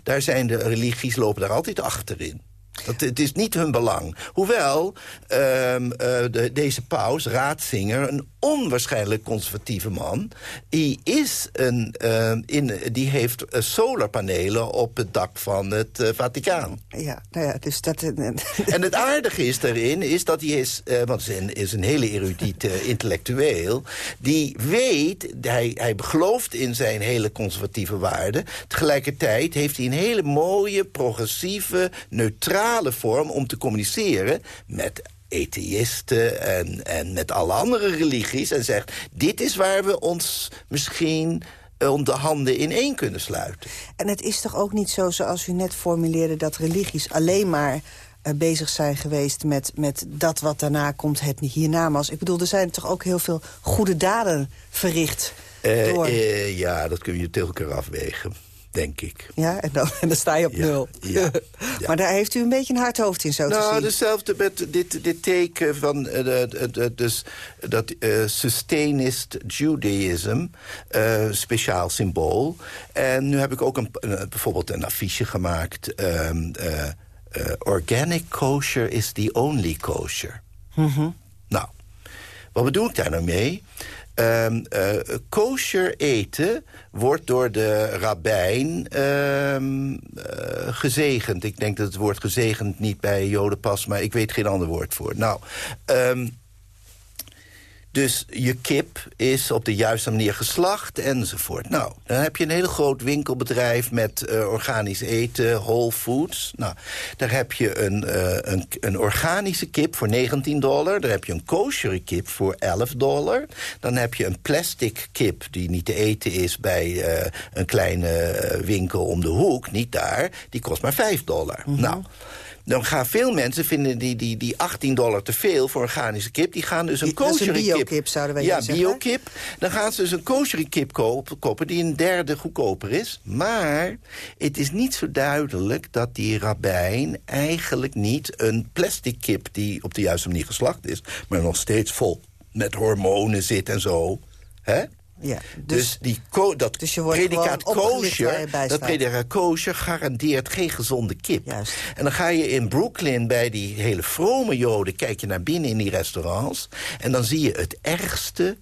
Daar zijn de religies lopen daar altijd achterin. Dat, het is niet hun belang. Hoewel ehm, eh, de, deze paus, Raatzinger, een onwaarschijnlijk conservatieve man... die, is een, ehm, in, die heeft eh, solarpanelen op het dak van het eh, Vaticaan. Ja, nou ja, dus dat... En het aardige is daarin, is dat hij is... eh, want hij is een, is een hele erudiete intellectueel... die weet, hij, hij gelooft in zijn hele conservatieve waarden. Tegelijkertijd heeft hij een hele mooie, progressieve, neutrale vorm... om te communiceren met atheïsten en, en met alle andere religies... en zegt, dit is waar we ons misschien eh, de handen in één kunnen sluiten. En het is toch ook niet zo, zoals u net formuleerde... dat religies alleen maar eh, bezig zijn geweest met, met dat wat daarna komt, het hiernamaals. Ik bedoel, er zijn toch ook heel veel goede daden verricht door... eh, ja, dat kun je tegen elkaar afwegen, denk ik. ja, en dan, en dan sta je op nul. ja, maar daar heeft u een beetje een hard hoofd in, zo te Nou, zien. hetzelfde met dit, dit teken van eh, de- de- de- dus, dat eh, sustainist Judaism, eh, speciaal symbool. En nu heb ik ook een, een- bijvoorbeeld een affiche gemaakt. ehm, eh, eh, organic kosher is the only kosher. Mhm. Nou, wat bedoel ik daar nou mee? Eh, kosher eten wordt door de rabbijn ehm, eh, gezegend. Ik denk dat het woord gezegend niet bij Joden past... maar ik weet geen ander woord voor. Nou, ehm, dus je kip is op de juiste manier geslacht enzovoort. Nou, dan heb je een heel groot winkelbedrijf met eh, organisch eten, Whole Foods. Nou, daar heb je een, eh, een, een organische kip voor 19 dollar. Daar heb je een kosher kip voor 11 dollar. Dan heb je een plastic kip die niet te eten is bij eh, een kleine winkel om de hoek. Niet daar. Die kost maar 5 dollar. Nou... Dan gaan veel mensen vinden die, die, die 18 dollar te veel voor organische kip. Die gaan dus een dat is een kosher kip. biokip, zouden wij Ja, biokip. Dan gaan ze dus een kosher kip kopen, kopen die een derde goedkoper is. Maar het is niet zo duidelijk dat die rabbijn eigenlijk niet een plastic kip... die op de juiste manier geslacht is, maar nog steeds vol met hormonen zit en zo... Hè? Ja, Dus, dus, die dat dus predicaat kosher, dat predicaat kosher garandeert geen gezonde kip. Juist. En dan ga je in Brooklyn bij die hele vrome joden... kijk je naar binnen in die restaurants... en dan zie je het ergste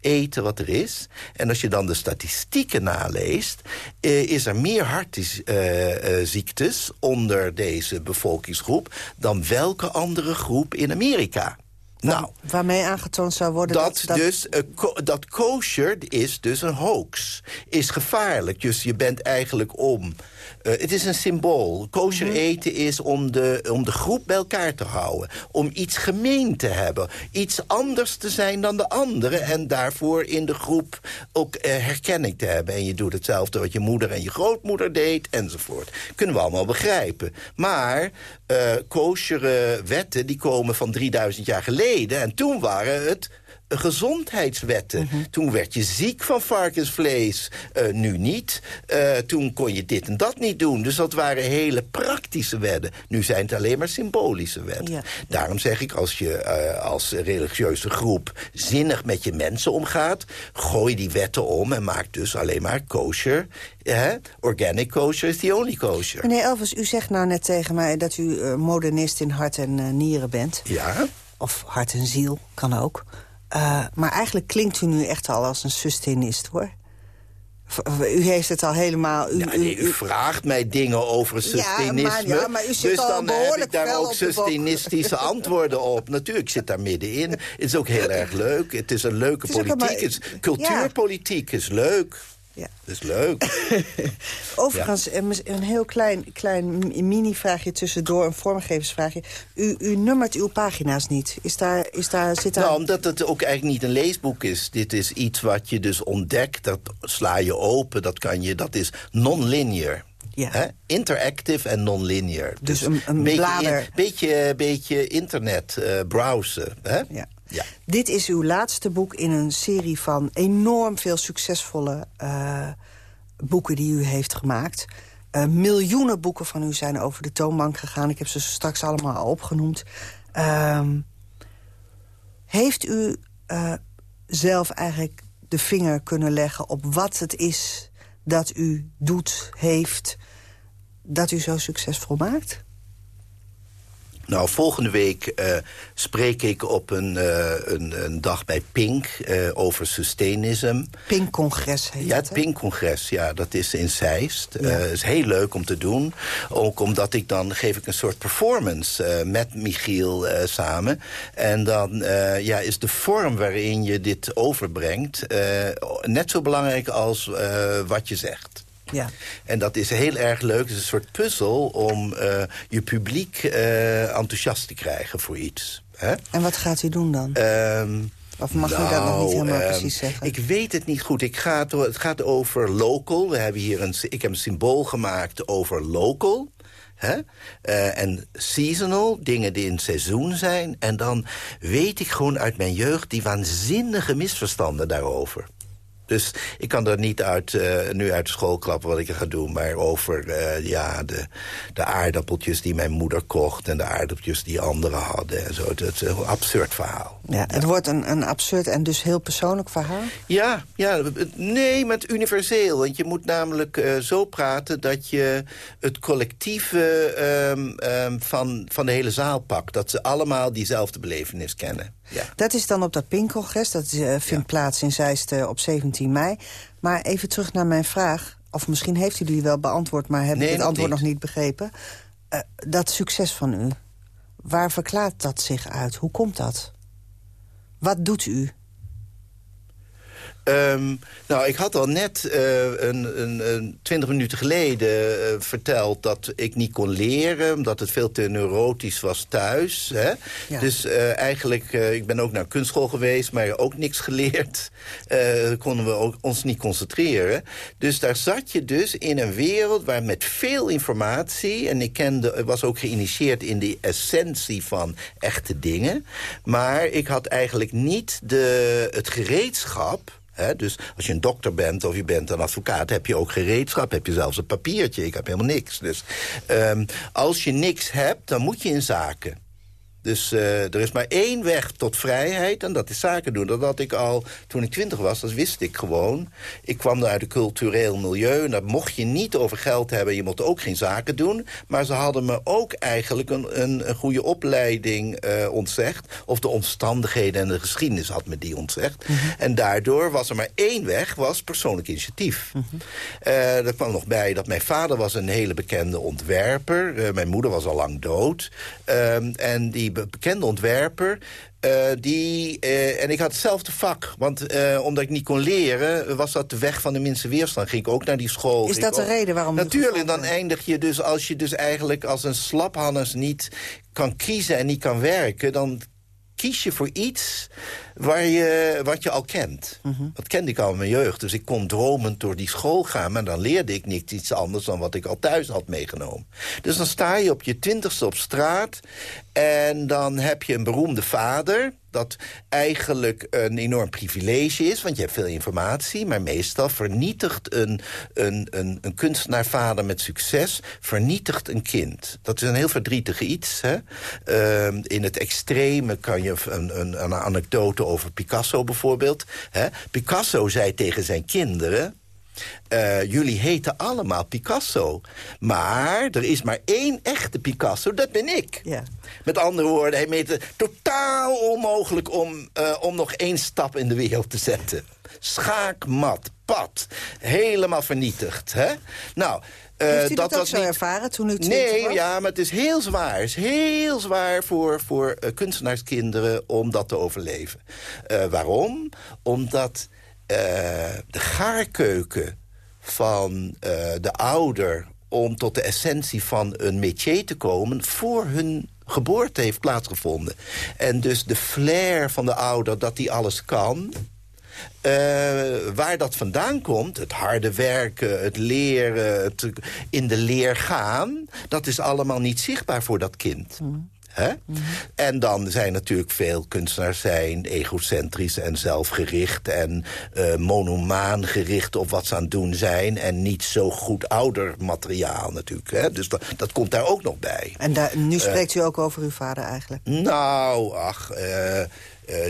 eten wat er is. En als je dan de statistieken naleest... eh, is er meer hartziektes onder deze bevolkingsgroep... dan welke andere groep in Amerika. Nou, waarmee aangetoond zou worden dat, dat... dus dat kosher is dus een hoax. Is gevaarlijk. Dus je bent eigenlijk om... eh, het is een symbool. Kosher Mhm. eten is om de, om de groep bij elkaar te houden. Om iets gemeen te hebben. Iets anders te zijn dan de anderen. En daarvoor in de groep ook eh, herkenning te hebben. En je doet hetzelfde wat je moeder en je grootmoeder deed. Enzovoort. Kunnen we allemaal begrijpen. Maar koshere wetten die komen van 3000 jaar geleden. En toen waren het gezondheidswetten. Mhm. Toen werd je ziek van varkensvlees, eh, nu niet. Eh, toen kon je dit en dat niet doen. Dus dat waren hele praktische wetten. Nu zijn het alleen maar symbolische wetten. Ja. Daarom zeg ik, als je eh, als religieuze groep zinnig met je mensen omgaat... gooi die wetten om en maak dus alleen maar kosher. Organic kosher is the only kosher. Meneer Elvis, u zegt nou net tegen mij dat u eh, modernist in hart en eh, nieren bent. Ja? Of hart en ziel, kan ook. Eh, maar eigenlijk klinkt u nu echt al als een sustainist, hoor. U heeft het al helemaal... U, Ja, nee, u vraagt mij dingen over ja, zit dus dan heb ik daar ook sustainistische antwoorden op. Natuurlijk, ik zit daar middenin. Het is ook heel erg leuk. Het is een leuke Het politiek. maar- cultuurpolitiek is leuk. Ja. Dat is leuk. Overigens, een mis- een heel klein, klein mini-vraagje tussendoor, een vormgeversvraagje. U, u nummert uw pagina's niet. Is daar, is daar, zit daar... Nou, omdat het ook eigenlijk niet een leesboek is. Dit is iets wat je dus ontdekt. Dat sla je open. Dat, kan je, dat is non-linear. Ja. Interactive en non-linear. Dus een- een beetje, blader. beetje, beetje internet eh, browsen. Hè? Ja. Ja. Dit is uw laatste boek in een serie van enorm veel succesvolle eh, boeken die u heeft gemaakt. Eh, miljoenen boeken van u zijn over de toonbank gegaan. Ik heb ze straks allemaal al opgenoemd. Ehm, heeft u eh, zelf eigenlijk de vinger kunnen leggen op wat het is dat u doet, heeft... dat u zo succesvol maakt? Nou, volgende week eh, spreek ik op een, eh, een, een dag bij Pink eh, over Sustainism. Pink-congres heet Ja, het, hè? Pink-congres, ja, dat is in Zeist. Ja. Het is heel leuk om te doen. Ook omdat ik dan geef ik een soort performance met Michiel samen. En dan ja, is de vorm waarin je dit overbrengt... net zo belangrijk als wat je zegt. Ja. En dat is heel erg leuk. Het is een soort puzzel om eh, je publiek eh, enthousiast te krijgen voor iets. Hè? En wat gaat u doen dan? Ehm, Of mag u dat nog niet helemaal ehm, precies zeggen? Ik weet het niet goed. Ik ga het, het gaat over local. We hebben hier een, ik heb een symbool gemaakt over local. Hè? Eh, en seasonal, dingen die in het seizoen zijn. En dan weet ik gewoon uit mijn jeugd die waanzinnige misverstanden daarover. Dus ik kan er niet uit, eh, nu uit de school klappen wat ik er ga doen... maar over eh, ja, de, de aardappeltjes die mijn moeder kocht... en de aardappeltjes die anderen hadden en zo. Het is een absurd verhaal. Ja, het wordt een, een absurd en dus heel persoonlijk verhaal. Ja, ja, nee, maar het universeel. Want je moet namelijk eh, zo praten dat je het collectieve ehm, ehm, van, van de hele zaal pakt. Dat ze allemaal diezelfde belevenis kennen. Ja. Dat is dan op dat Pinkcongres. Dat eh, vindt plaats in Zeist eh, op 17 mei. Maar even terug naar mijn vraag. Of misschien heeft u die wel beantwoord, maar heb Nee, ik het antwoord niet. nog niet begrepen. Eh, dat succes van u, waar verklaart dat zich uit? Hoe komt dat? Wat doet u? Ehm, nou, ik had al net eh, een, een, een 20 minuten geleden eh, verteld dat ik niet kon leren... omdat het veel te neurotisch was thuis. Hè? Ja. Dus eh, eigenlijk, ik ben ook naar kunstschool geweest, maar ook niks geleerd. Konden we ook, ons niet concentreren. Dus daar zat je dus in een wereld waar met veel informatie... en ik kende, was ook geïnitieerd in de essentie van echte dingen... maar ik had eigenlijk niet de, het gereedschap... Dus als je een dokter bent of je bent een advocaat... heb je ook gereedschap, heb je zelfs een papiertje. Ik heb helemaal niks. Dus ehm, als je niks hebt, dan moet je in zaken. Dus eh, er is maar één weg tot vrijheid en dat is zaken doen. Dat had ik al toen ik twintig was, dat wist ik gewoon. Ik kwam uit een cultureel milieu en daar mocht je niet over geld hebben. Je mocht ook geen zaken doen. Maar ze hadden me ook eigenlijk een, een, een goede opleiding eh, ontzegd. Of de omstandigheden en de geschiedenis had me die ontzegd. En daardoor was er maar één weg, was persoonlijk initiatief. Eh, er kwam nog bij dat mijn vader was een hele bekende ontwerper. Eh, mijn moeder was al lang dood. Ehm, en die bekende ontwerper... eh, die, eh, en ik had hetzelfde vak. Want eh, omdat ik niet kon leren, was dat de weg van de minste weerstand. Ging ik ook naar die school. Is dat de ook- reden waarom Natuurlijk, dan eindig je dus... als je dus eigenlijk als een slaphannes niet kan kiezen en niet kan werken... dan kies je voor iets waar je, wat je al kent. Dat kende ik al in mijn jeugd. Dus ik kon dromend door die school gaan... maar dan leerde ik niet iets anders dan wat ik al thuis had meegenomen. Dus dan sta je op je twintigste op straat... en dan heb je een beroemde vader dat eigenlijk een enorm privilege is... want je hebt veel informatie, maar meestal vernietigt een, een, een, een kunstenaarvader met succes... vernietigt een kind. Dat is een heel verdrietig iets. Hè? Ehm, in het extreme kan je een, een, een anekdote over Picasso bijvoorbeeld. Hè? Picasso zei tegen zijn kinderen... Uh, jullie heten allemaal Picasso. Maar er is maar één echte Picasso, dat ben ik. Ja. Met andere woorden, hij meet het totaal onmogelijk... om, uh, om nog één stap in de wereld te zetten. Schaakmat, pad, helemaal vernietigd. Hè? Nou, uh, Heeft u dat, dat zo niet... ervaren toen u Nee, ja, maar het is heel zwaar. Het is heel zwaar voor, voor kunstenaarskinderen om dat te overleven. Waarom? Omdat de gaarkeuken van de ouder... om tot de essentie van een métier te komen... voor hun geboorte heeft plaatsgevonden. En dus de flair van de ouder dat hij alles kan... Uh, waar dat vandaan komt, het harde werken, het leren, het in de leer gaan... dat is allemaal niet zichtbaar voor dat kind. Mm. Hè? Mm. En dan zijn natuurlijk veel kunstenaars zijn egocentrisch en zelfgericht... en uh, monomaan gericht op wat ze aan het doen zijn... en niet zo goed oudermateriaal natuurlijk. Hè? Dus dat, dat komt daar ook nog bij. En daar, nu spreekt uh, u ook over uw vader eigenlijk? Nou, ach... Uh,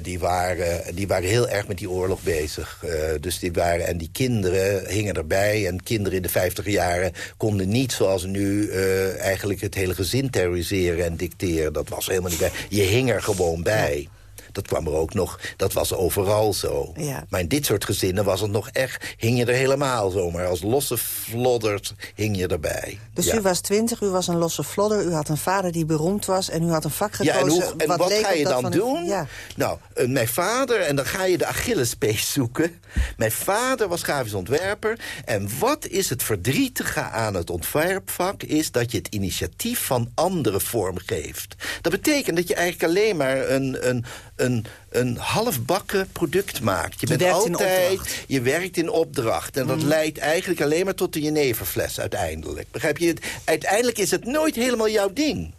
die, waren, die waren heel erg met die oorlog bezig. Uh, dus die waren, en die kinderen hingen erbij. En kinderen in de vijftiger jaren konden niet zoals nu... Uh, eigenlijk het hele gezin terroriseren en dicteren. Dat was helemaal niet bij. Je hing er gewoon bij. Dat kwam er ook nog, dat was overal zo. Ja. Maar in dit soort gezinnen was het nog echt, hing je er helemaal zomaar. Als losse flodders hing je erbij. Dus ja. u was twintig, u was een losse flodder. U had een vader die beroemd was en u had een vak gekozen. Ja, en, hoe, en wat, wat ga je dan doen? Ja. Nou, uh, mijn vader, en dan ga je de Achillespees zoeken. Mijn vader was grafisch ontwerper. En wat is het verdrietige aan het ontwerpvak... is dat je het initiatief van anderen vormgeeft. Dat betekent dat je eigenlijk alleen maar een, een, een, een halfbakken product maakt. Je, je bent werkt altijd, je werkt in opdracht. En dat mm. leidt eigenlijk alleen maar tot de jeneverfles uiteindelijk. Begrijp je? Uiteindelijk is het nooit helemaal jouw ding.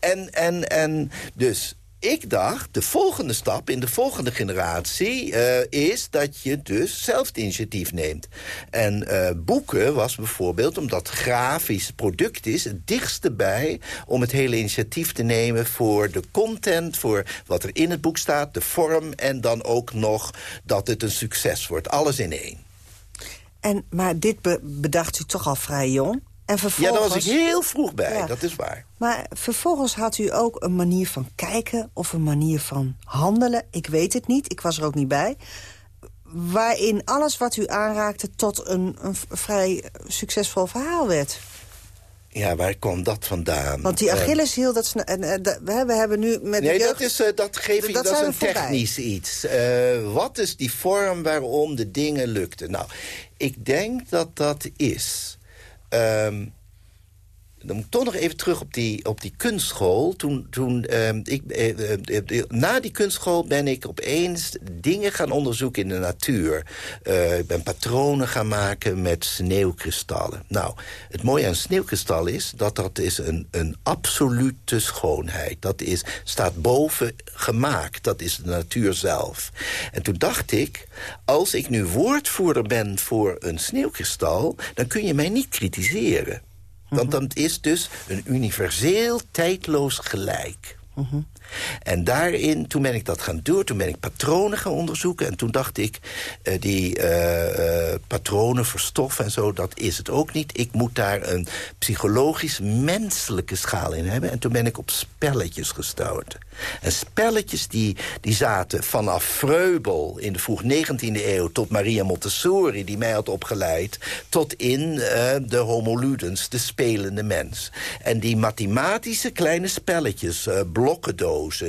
En, en, en dus ik dacht, de volgende stap in de volgende generatie... Uh, is dat je dus zelf het initiatief neemt. En uh, boeken was bijvoorbeeld, omdat grafisch product is... het dichtste bij om het hele initiatief te nemen... voor de content, voor wat er in het boek staat, de vorm... en dan ook nog dat het een succes wordt. Alles in één. En, maar dit be bedacht u toch al vrij jong? En vervolgens... Ja, daar was ik heel vroeg bij, ja. dat is waar. Maar vervolgens had u ook een manier van kijken... of een manier van handelen, ik weet het niet, ik was er ook niet bij... waarin alles wat u aanraakte tot een, een vrij succesvol verhaal werd. Ja, waar komt dat vandaan? Want die Achilleshiel, dat is, en, en, we, we hebben nu met nee, jeugd... dat, is, uh, dat geef ik, dat, dat is een technisch iets. Uh, wat is die vorm waarom de dingen lukten? Nou, ik denk dat dat is... Um, dan moet ik toch nog even terug op die, op die kunstschool. Toen, toen, uh, ik, uh, na die kunstschool ben ik opeens dingen gaan onderzoeken in de natuur. Ik ben patronen gaan maken met sneeuwkristallen. Nou, het mooie aan sneeuwkristal is dat dat is een, een absolute schoonheid. Dat is, staat boven gemaakt. Dat is de natuur zelf. En toen dacht ik, als ik nu woordvoerder ben voor een sneeuwkristal... dan kun je mij niet kritiseren. Want dat is dus een universeel tijdloos gelijk. -huh. En daarin, toen ben ik dat gaan doen, toen ben ik patronen gaan onderzoeken... en toen dacht ik, uh, die uh, uh, patronen voor stof en zo, dat is het ook niet. Ik moet daar een psychologisch-menselijke schaal in hebben. En toen ben ik op spelletjes gestoten. En spelletjes die, die zaten vanaf Freubel in de vroeg 19e eeuw... tot Maria Montessori, die mij had opgeleid... tot in de homo ludens, de spelende mens. En die mathematische kleine spelletjes,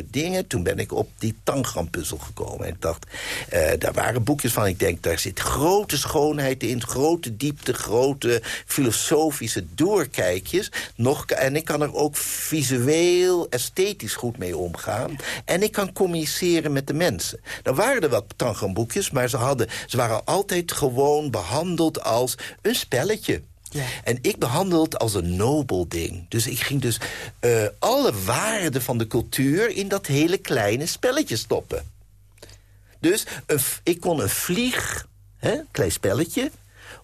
dingen... toen ben ik op die tangrampuzzel gekomen. En ik dacht, uh, daar waren boekjes van. Ik denk, daar zit grote schoonheid in, grote diepte... grote filosofische doorkijkjes. Nog, en ik kan er ook visueel, esthetisch goed mee omgaan. En ik kan communiceren met de mensen. Nou waren er wat tangamboekjes, maar ze, hadden, ze waren altijd gewoon behandeld als een spelletje. En ik behandel het als een nobel ding. Dus ik ging dus uh, alle waarden van de cultuur... in dat hele kleine spelletje stoppen. Dus een, ik kon een vlieg, hè, klein spelletje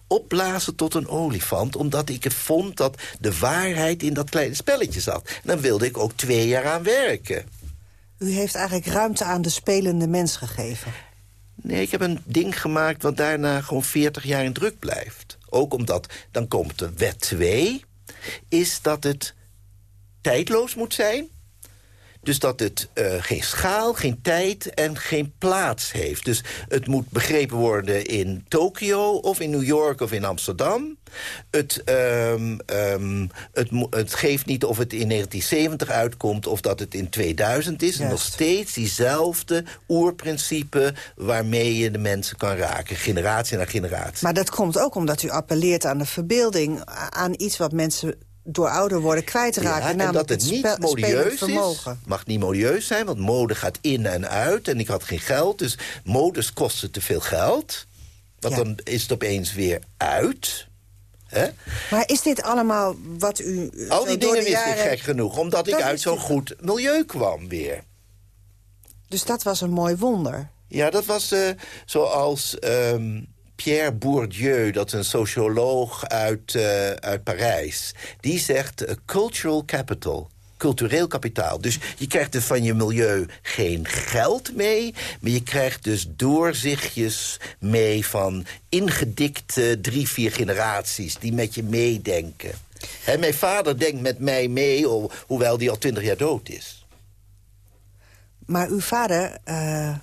opblazen tot een olifant... omdat ik het vond dat de waarheid in dat kleine spelletje zat. En dan wilde ik ook twee jaar aan werken. U heeft eigenlijk ruimte aan de spelende mens gegeven. Nee, ik heb een ding gemaakt wat daarna gewoon 40 jaar in druk blijft. Ook omdat, dan komt de wet 2, is dat het tijdloos moet zijn... Dus dat het uh, geen schaal, geen tijd en geen plaats heeft. Dus het moet begrepen worden in Tokio of in New York of in Amsterdam. Het, um, um, het, het, geeft niet of het in 1970 uitkomt of dat het in 2000 is. Nog steeds diezelfde oerprincipe waarmee je de mensen kan raken. Generatie na generatie. Maar dat komt ook omdat u appelleert aan de verbeelding. Aan iets wat mensen door ouder worden kwijtraken. Ja, en dat het, niet modieus is. mag niet modieus zijn, want mode gaat in en uit. En ik had geen geld, dus modes kosten te veel geld. Want dan is het opeens weer uit. Maar is dit allemaal wat u... Al die dingen wist ik gek genoeg, omdat ik uit zo'n goed milieu kwam weer. Dus dat was een mooi wonder. Ja, dat was uh, zoals... Um, Pierre Bourdieu, dat is een socioloog uit, uh, uit Parijs... die zegt uh, cultural capital cultureel kapitaal. Dus je krijgt er van je milieu geen geld mee... maar je krijgt dus doorzichtjes mee van ingedikte drie, vier generaties... die met je meedenken. En mijn vader denkt met mij mee, hoewel die al twintig jaar dood is. Maar uw vader... Uh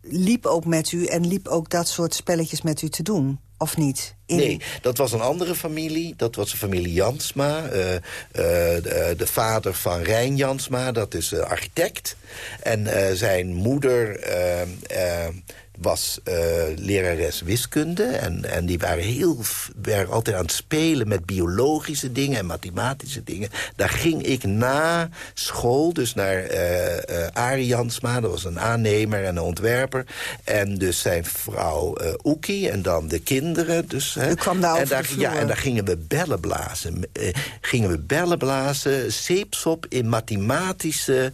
liep ook met u en liep ook dat soort spelletjes met u te doen? Of niet? Nee, dat was een andere familie. Dat was de familie Jansma. Uh, uh, de, de, vader van Rijn Jansma, dat is architect. En zijn moeder was uh, lerares wiskunde. En, en die waren, heel, waren altijd aan het spelen met biologische dingen en mathematische dingen. Daar ging ik na school, dus naar uh, uh, Arie Jansma. Dat was een aannemer en een ontwerper. En dus zijn vrouw Oekie en dan de kinderen. Dus, U kwam daar en daar, Ja, en daar gingen we bellen blazen. gingen we bellen blazen, zeepsop in mathematische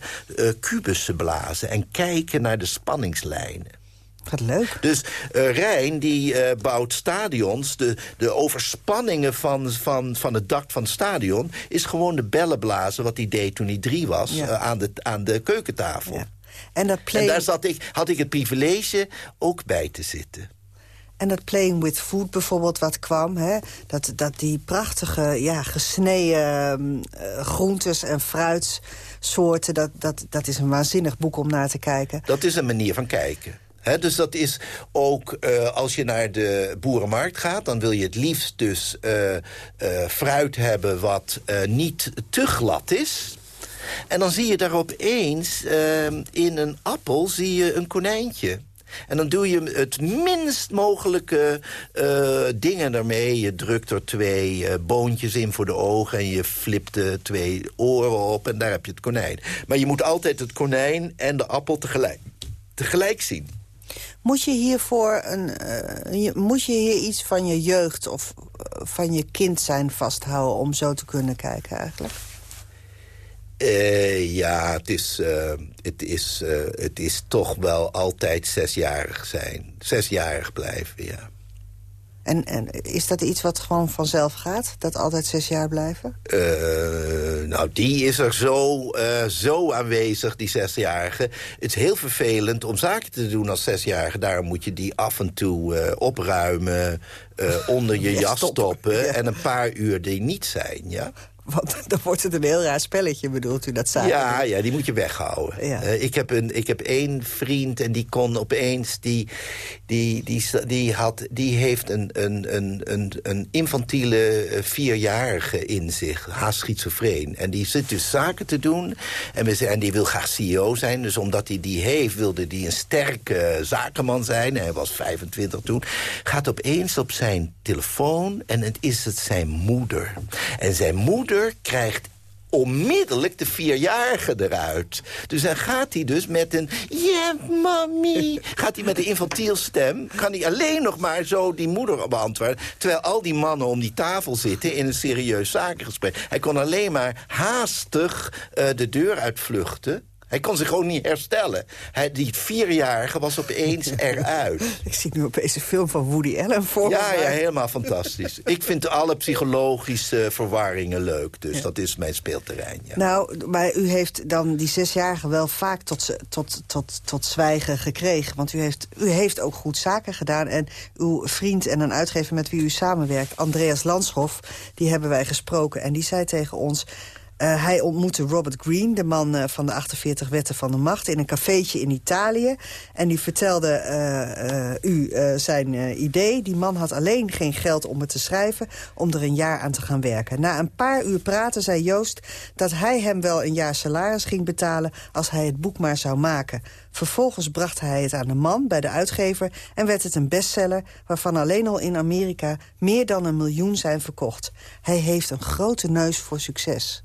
kubussen blazen. En kijken naar de spanningslijnen. Wat leuk. Dus uh, Rijn die uh, bouwt stadions. De, de overspanningen van, van, van het dak van het stadion... is gewoon de bellenblazen wat hij deed toen hij drie was... Ja. Uh, aan, de, aan de keukentafel. Ja. En, dat play... en daar zat ik, had ik het privilege ook bij te zitten. En dat playing with food bijvoorbeeld wat kwam. Hè? Dat, dat die prachtige ja, gesneden uh, groentes en fruitsoorten... Dat, dat, dat is een waanzinnig boek om naar te kijken. Dat is een manier van kijken dus dat is ook, uh, als je naar de boerenmarkt gaat... dan wil je het liefst dus uh, uh, fruit hebben wat niet te glad is... En dan zie je daar opeens, in een appel zie je een konijntje. En dan doe je het minst mogelijke dingen ermee. Je drukt er twee boontjes in voor de ogen... en je flipt er twee oren op en daar heb je het konijn. Maar je moet altijd het konijn en de appel tegelijk, tegelijk zien. Moet je hiervoor een, uh, moet je hier iets van je jeugd of uh, van je kind zijn vasthouden om zo te kunnen kijken eigenlijk? Uh, ja, het is, het, is, het is toch wel altijd zesjarig zijn. Zesjarig blijven, ja. En, en is dat iets wat gewoon vanzelf gaat? Dat altijd zes jaar blijven? Uh, nou, die is er zo, uh, zo aanwezig, die zesjarige. Het is heel vervelend om zaken te doen als zesjarige. Daarom moet je die af en toe uh, opruimen, onder je jas stoppen... Ja. en een paar uur die niet zijn, ja? Want dan wordt het een heel raar spelletje, bedoelt u dat zaken? Ja, ja die moet je weghouden. Ja. Uh, ik, heb een, ik heb één vriend en die kon opeens... die, die, die, die, had, die heeft een, een, een, een, een infantiele uh, vierjarige in zich, haast schizofreen. En die zit dus zaken te doen en, we, en die wil graag CEO zijn. Dus omdat hij die heeft, wilde hij een sterke zakenman zijn. Hij was 25 toen. Gaat opeens op zijn telefoon en het is het zijn moeder. En zijn moeder krijgt onmiddellijk de vierjarige eruit. Dus dan gaat hij dus met een... Ja, mami. Gaat hij met een infantiel stem... kan hij alleen nog maar zo die moeder beantwoorden. Terwijl al die mannen om die tafel zitten... in een serieus zakengesprek. Hij kon alleen maar haastig uh, de deur uitvluchten... Hij kon zich gewoon niet herstellen. Hij, die vierjarige was opeens eruit. Ik zie nu opeens een film van Woody Allen voor ja, me. Ja, helemaal fantastisch. Ik vind alle psychologische verwarringen leuk. Dus dat is mijn speelterrein. Ja. Nou, maar u heeft dan die zesjarige wel vaak tot, tot, tot, tot zwijgen gekregen. Want u heeft, u heeft ook goed zaken gedaan. En uw vriend en een uitgever met wie u samenwerkt, Andreas Lanshoff... die hebben wij gesproken. En die zei tegen ons... Uh, hij ontmoette Robert Greene, de man uh, van de 48 wetten van de macht... in een cafeetje in Italië. En die vertelde uh, u zijn idee. Die man had alleen geen geld om het te schrijven... om er een jaar aan te gaan werken. Na een paar uur praten zei Joost dat hij hem wel een jaar salaris ging betalen... als hij het boek maar zou maken. Vervolgens bracht hij het aan de man bij de uitgever... en werd het een bestseller waarvan alleen al in Amerika... meer dan een miljoen zijn verkocht. Hij heeft een grote neus voor succes.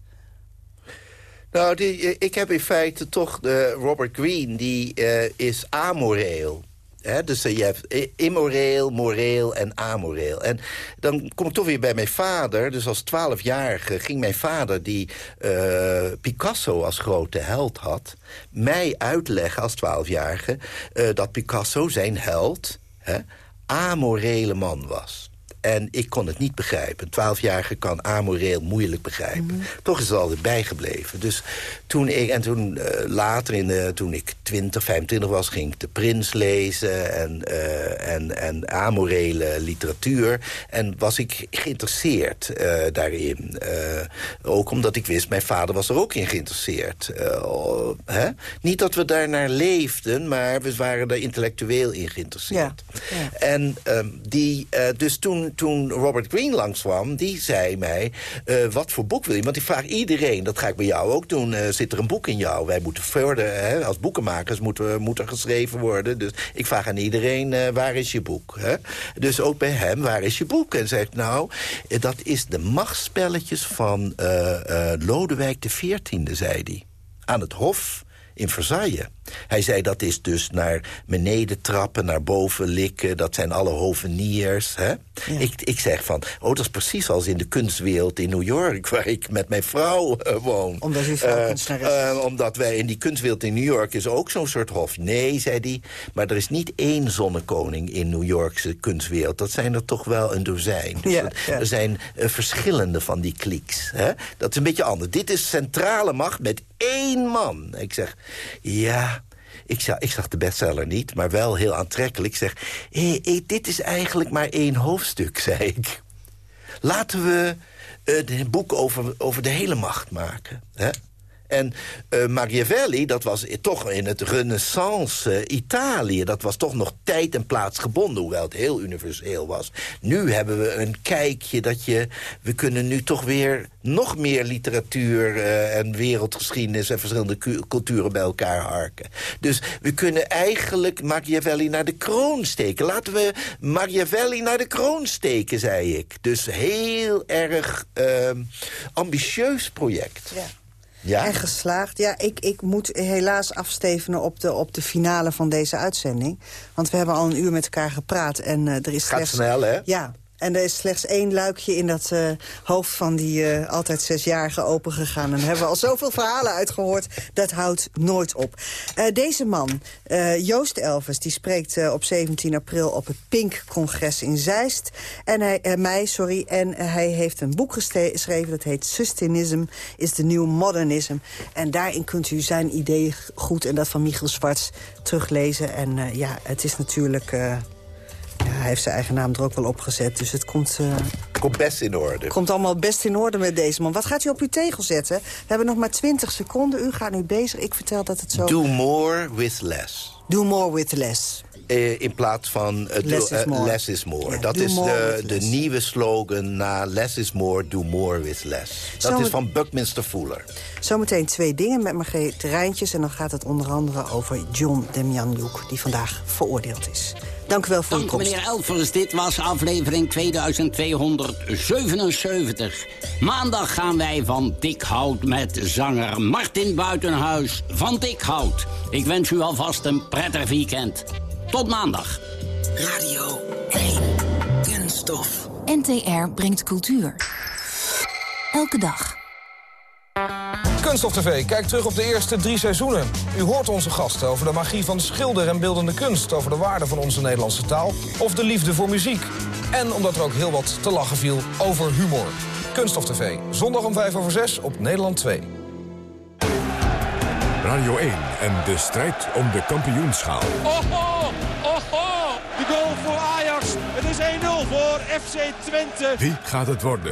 Nou, die, eh, ik heb in feite toch de Robert Greene, die uh, is amoreel. He, dus uh, je hebt immoreel, moreel en amoreel. En dan kom ik toch weer bij mijn vader. Dus als twaalfjarige ging mijn vader, die Picasso als grote held had... mij uitleggen als twaalfjarige dat Picasso zijn held... He, amorele man was. En ik kon het niet begrijpen. Een twaalfjarige kan amoreel moeilijk begrijpen. Mhm. Toch is het altijd bijgebleven. Dus toen ik, en toen uh, later, in toen ik 20, 25 was... ging ik de Prins lezen en, uh, en, en amorele literatuur. En was ik geïnteresseerd uh, daarin. ook omdat ik wist, mijn vader was er ook in geïnteresseerd. hè? Niet dat we daar naar leefden, maar we waren er intellectueel in geïnteresseerd. Ja. Ja. En um, die, dus toen toen, Robert Greene langskwam, die zei mij... Uh, wat voor boek wil je? Want ik vraag iedereen, dat ga ik bij jou ook doen... Uh, zit er een boek in jou? Wij moeten verder, hè, als boekenmakers moeten, moet er geschreven worden. Dus ik vraag aan iedereen, uh, waar is je boek? Hè? Dus ook bij hem, waar is je boek? En zegt, nou, dat is de machtspelletjes van Lodewijk XIV, zei hij. Aan het hof in Versailles. Hij zei dat is dus naar beneden trappen, naar boven likken. Dat zijn alle hoveniers. Hè? Ik, ik zeg van, oh, dat is precies als in de kunstwereld in New York... waar ik met mijn vrouw uh, woon. Omdat u vrouw uh, uh, Omdat wij in die kunstwereld in New York is ook zo'n soort hof. Nee, zei hij, maar er is niet één zonnekoning in New Yorkse kunstwereld. Dat zijn er toch wel een dozijn. Ja, Er zijn verschillende van die kliks. Hè? Dat is een beetje anders. Dit is centrale macht met één man. Ik zeg, ja, ik zag, ik zag de bestseller niet, maar wel heel aantrekkelijk. Ik zeg, hey, dit is eigenlijk maar één hoofdstuk, zei ik. Laten we uh, een boek over, over de hele macht maken. Hè? En uh, Machiavelli, dat was toch in het renaissance uh, Italië... dat was toch nog tijd en plaats gebonden, hoewel het heel universeel was. Nu hebben we een kijkje dat je... we kunnen nu toch weer nog meer literatuur uh, en wereldgeschiedenis... en verschillende culturen bij elkaar harken. Dus we kunnen eigenlijk Machiavelli naar de kroon steken. Laten we Machiavelli naar de kroon steken, zei ik. Dus heel erg ehm, ambitieus project. Ja. Ja? En geslaagd. Ja, ik, ik moet helaas afstevenen op de, op de finale van deze uitzending. Want we hebben al een uur met elkaar gepraat. En uh, er is Gaat snel, hè? Ja, en er is slechts één luikje in dat uh, hoofd van die uh, altijd zesjarige opengegaan. En daar hebben we al zoveel verhalen uitgehoord. Dat houdt nooit op. Uh, deze man, Joost Elvis, die spreekt op 17 april op het Pink-congres in Zeist. En hij, mei, sorry. En hij heeft een boek geschreven dat heet Sustanism is the New Modernism. En daarin kunt u zijn idee goed en dat van Michiel Zwarts teruglezen. En ja, het is natuurlijk ja, hij heeft zijn eigen naam er ook wel opgezet, dus het komt... Uh, komt best in orde. komt allemaal best in orde met deze man. Wat gaat u op uw tegel zetten? We hebben nog maar 20 seconden. U gaat nu bezig. Ik vertel dat het zo... Do more with less. Do more with less. eh, in plaats van uh, less, do, is more. less is more. Ja, dat is de, de nieuwe slogan na less is more, do more with less. Dat is van Buckminster Fuller. Zometeen twee dingen met Margreet Rijntjes. En dan gaat het onder andere over John Demjanjuk, die vandaag veroordeeld is. Dank u wel voor Dank uw komst. meneer Elvers, dit was aflevering 2277. Maandag gaan wij van Dikhout met zanger Martin Buitenhuis van Dikhout. Ik wens u alvast een prettig weekend. Tot maandag. Radio 1. Kunststof. NTR brengt cultuur. Elke dag. Kunststof TV kijkt terug op de eerste drie seizoenen. U hoort onze gasten over de magie van schilder en beeldende kunst... over de waarde van onze Nederlandse taal of de liefde voor muziek. En omdat er ook heel wat te lachen viel over humor. Kunststof TV, zondag om 5 over 6 op Nederland 2. Radio 1 en de strijd om de kampioenschaal. Oho, oho, de goal voor Ajax. Het is 1-0 voor FC Twente. Wie gaat het worden?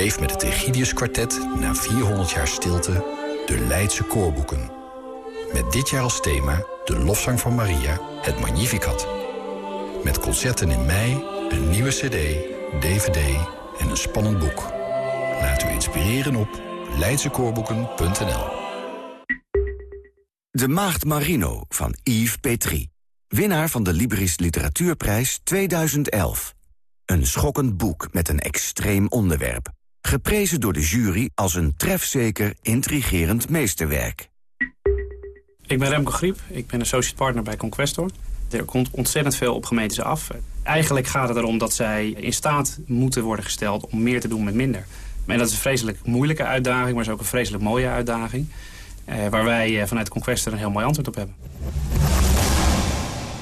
Beleef met het Egidius Kwartet na 400 jaar stilte de Leidse koorboeken. Met dit jaar als thema de lofzang van Maria, het Magnificat. Met concerten in mei, een nieuwe cd, dvd en een spannend boek. Laat u inspireren op leidsekoorboeken.nl De Maagd Marino van Yves Petrie. Winnaar van de Libris Literatuurprijs 2011. Een schokkend boek met een extreem onderwerp. Geprezen door de jury als een trefzeker, intrigerend meesterwerk. Ik ben Remco Griep, ik ben associate partner bij Conquestor. Er komt ontzettend veel op gemeentes af. Eigenlijk gaat het erom dat zij in staat moeten worden gesteld om meer te doen met minder. En dat is een vreselijk moeilijke uitdaging, maar is ook een vreselijk mooie uitdaging. Eh, waar wij eh, vanuit Conquestor een heel mooi antwoord op hebben.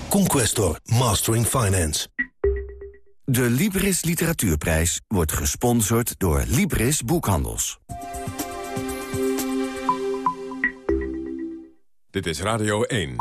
Conquestor, Mastering Finance. De Libris Literatuurprijs wordt gesponsord door Libris Boekhandels. Dit is Radio 1.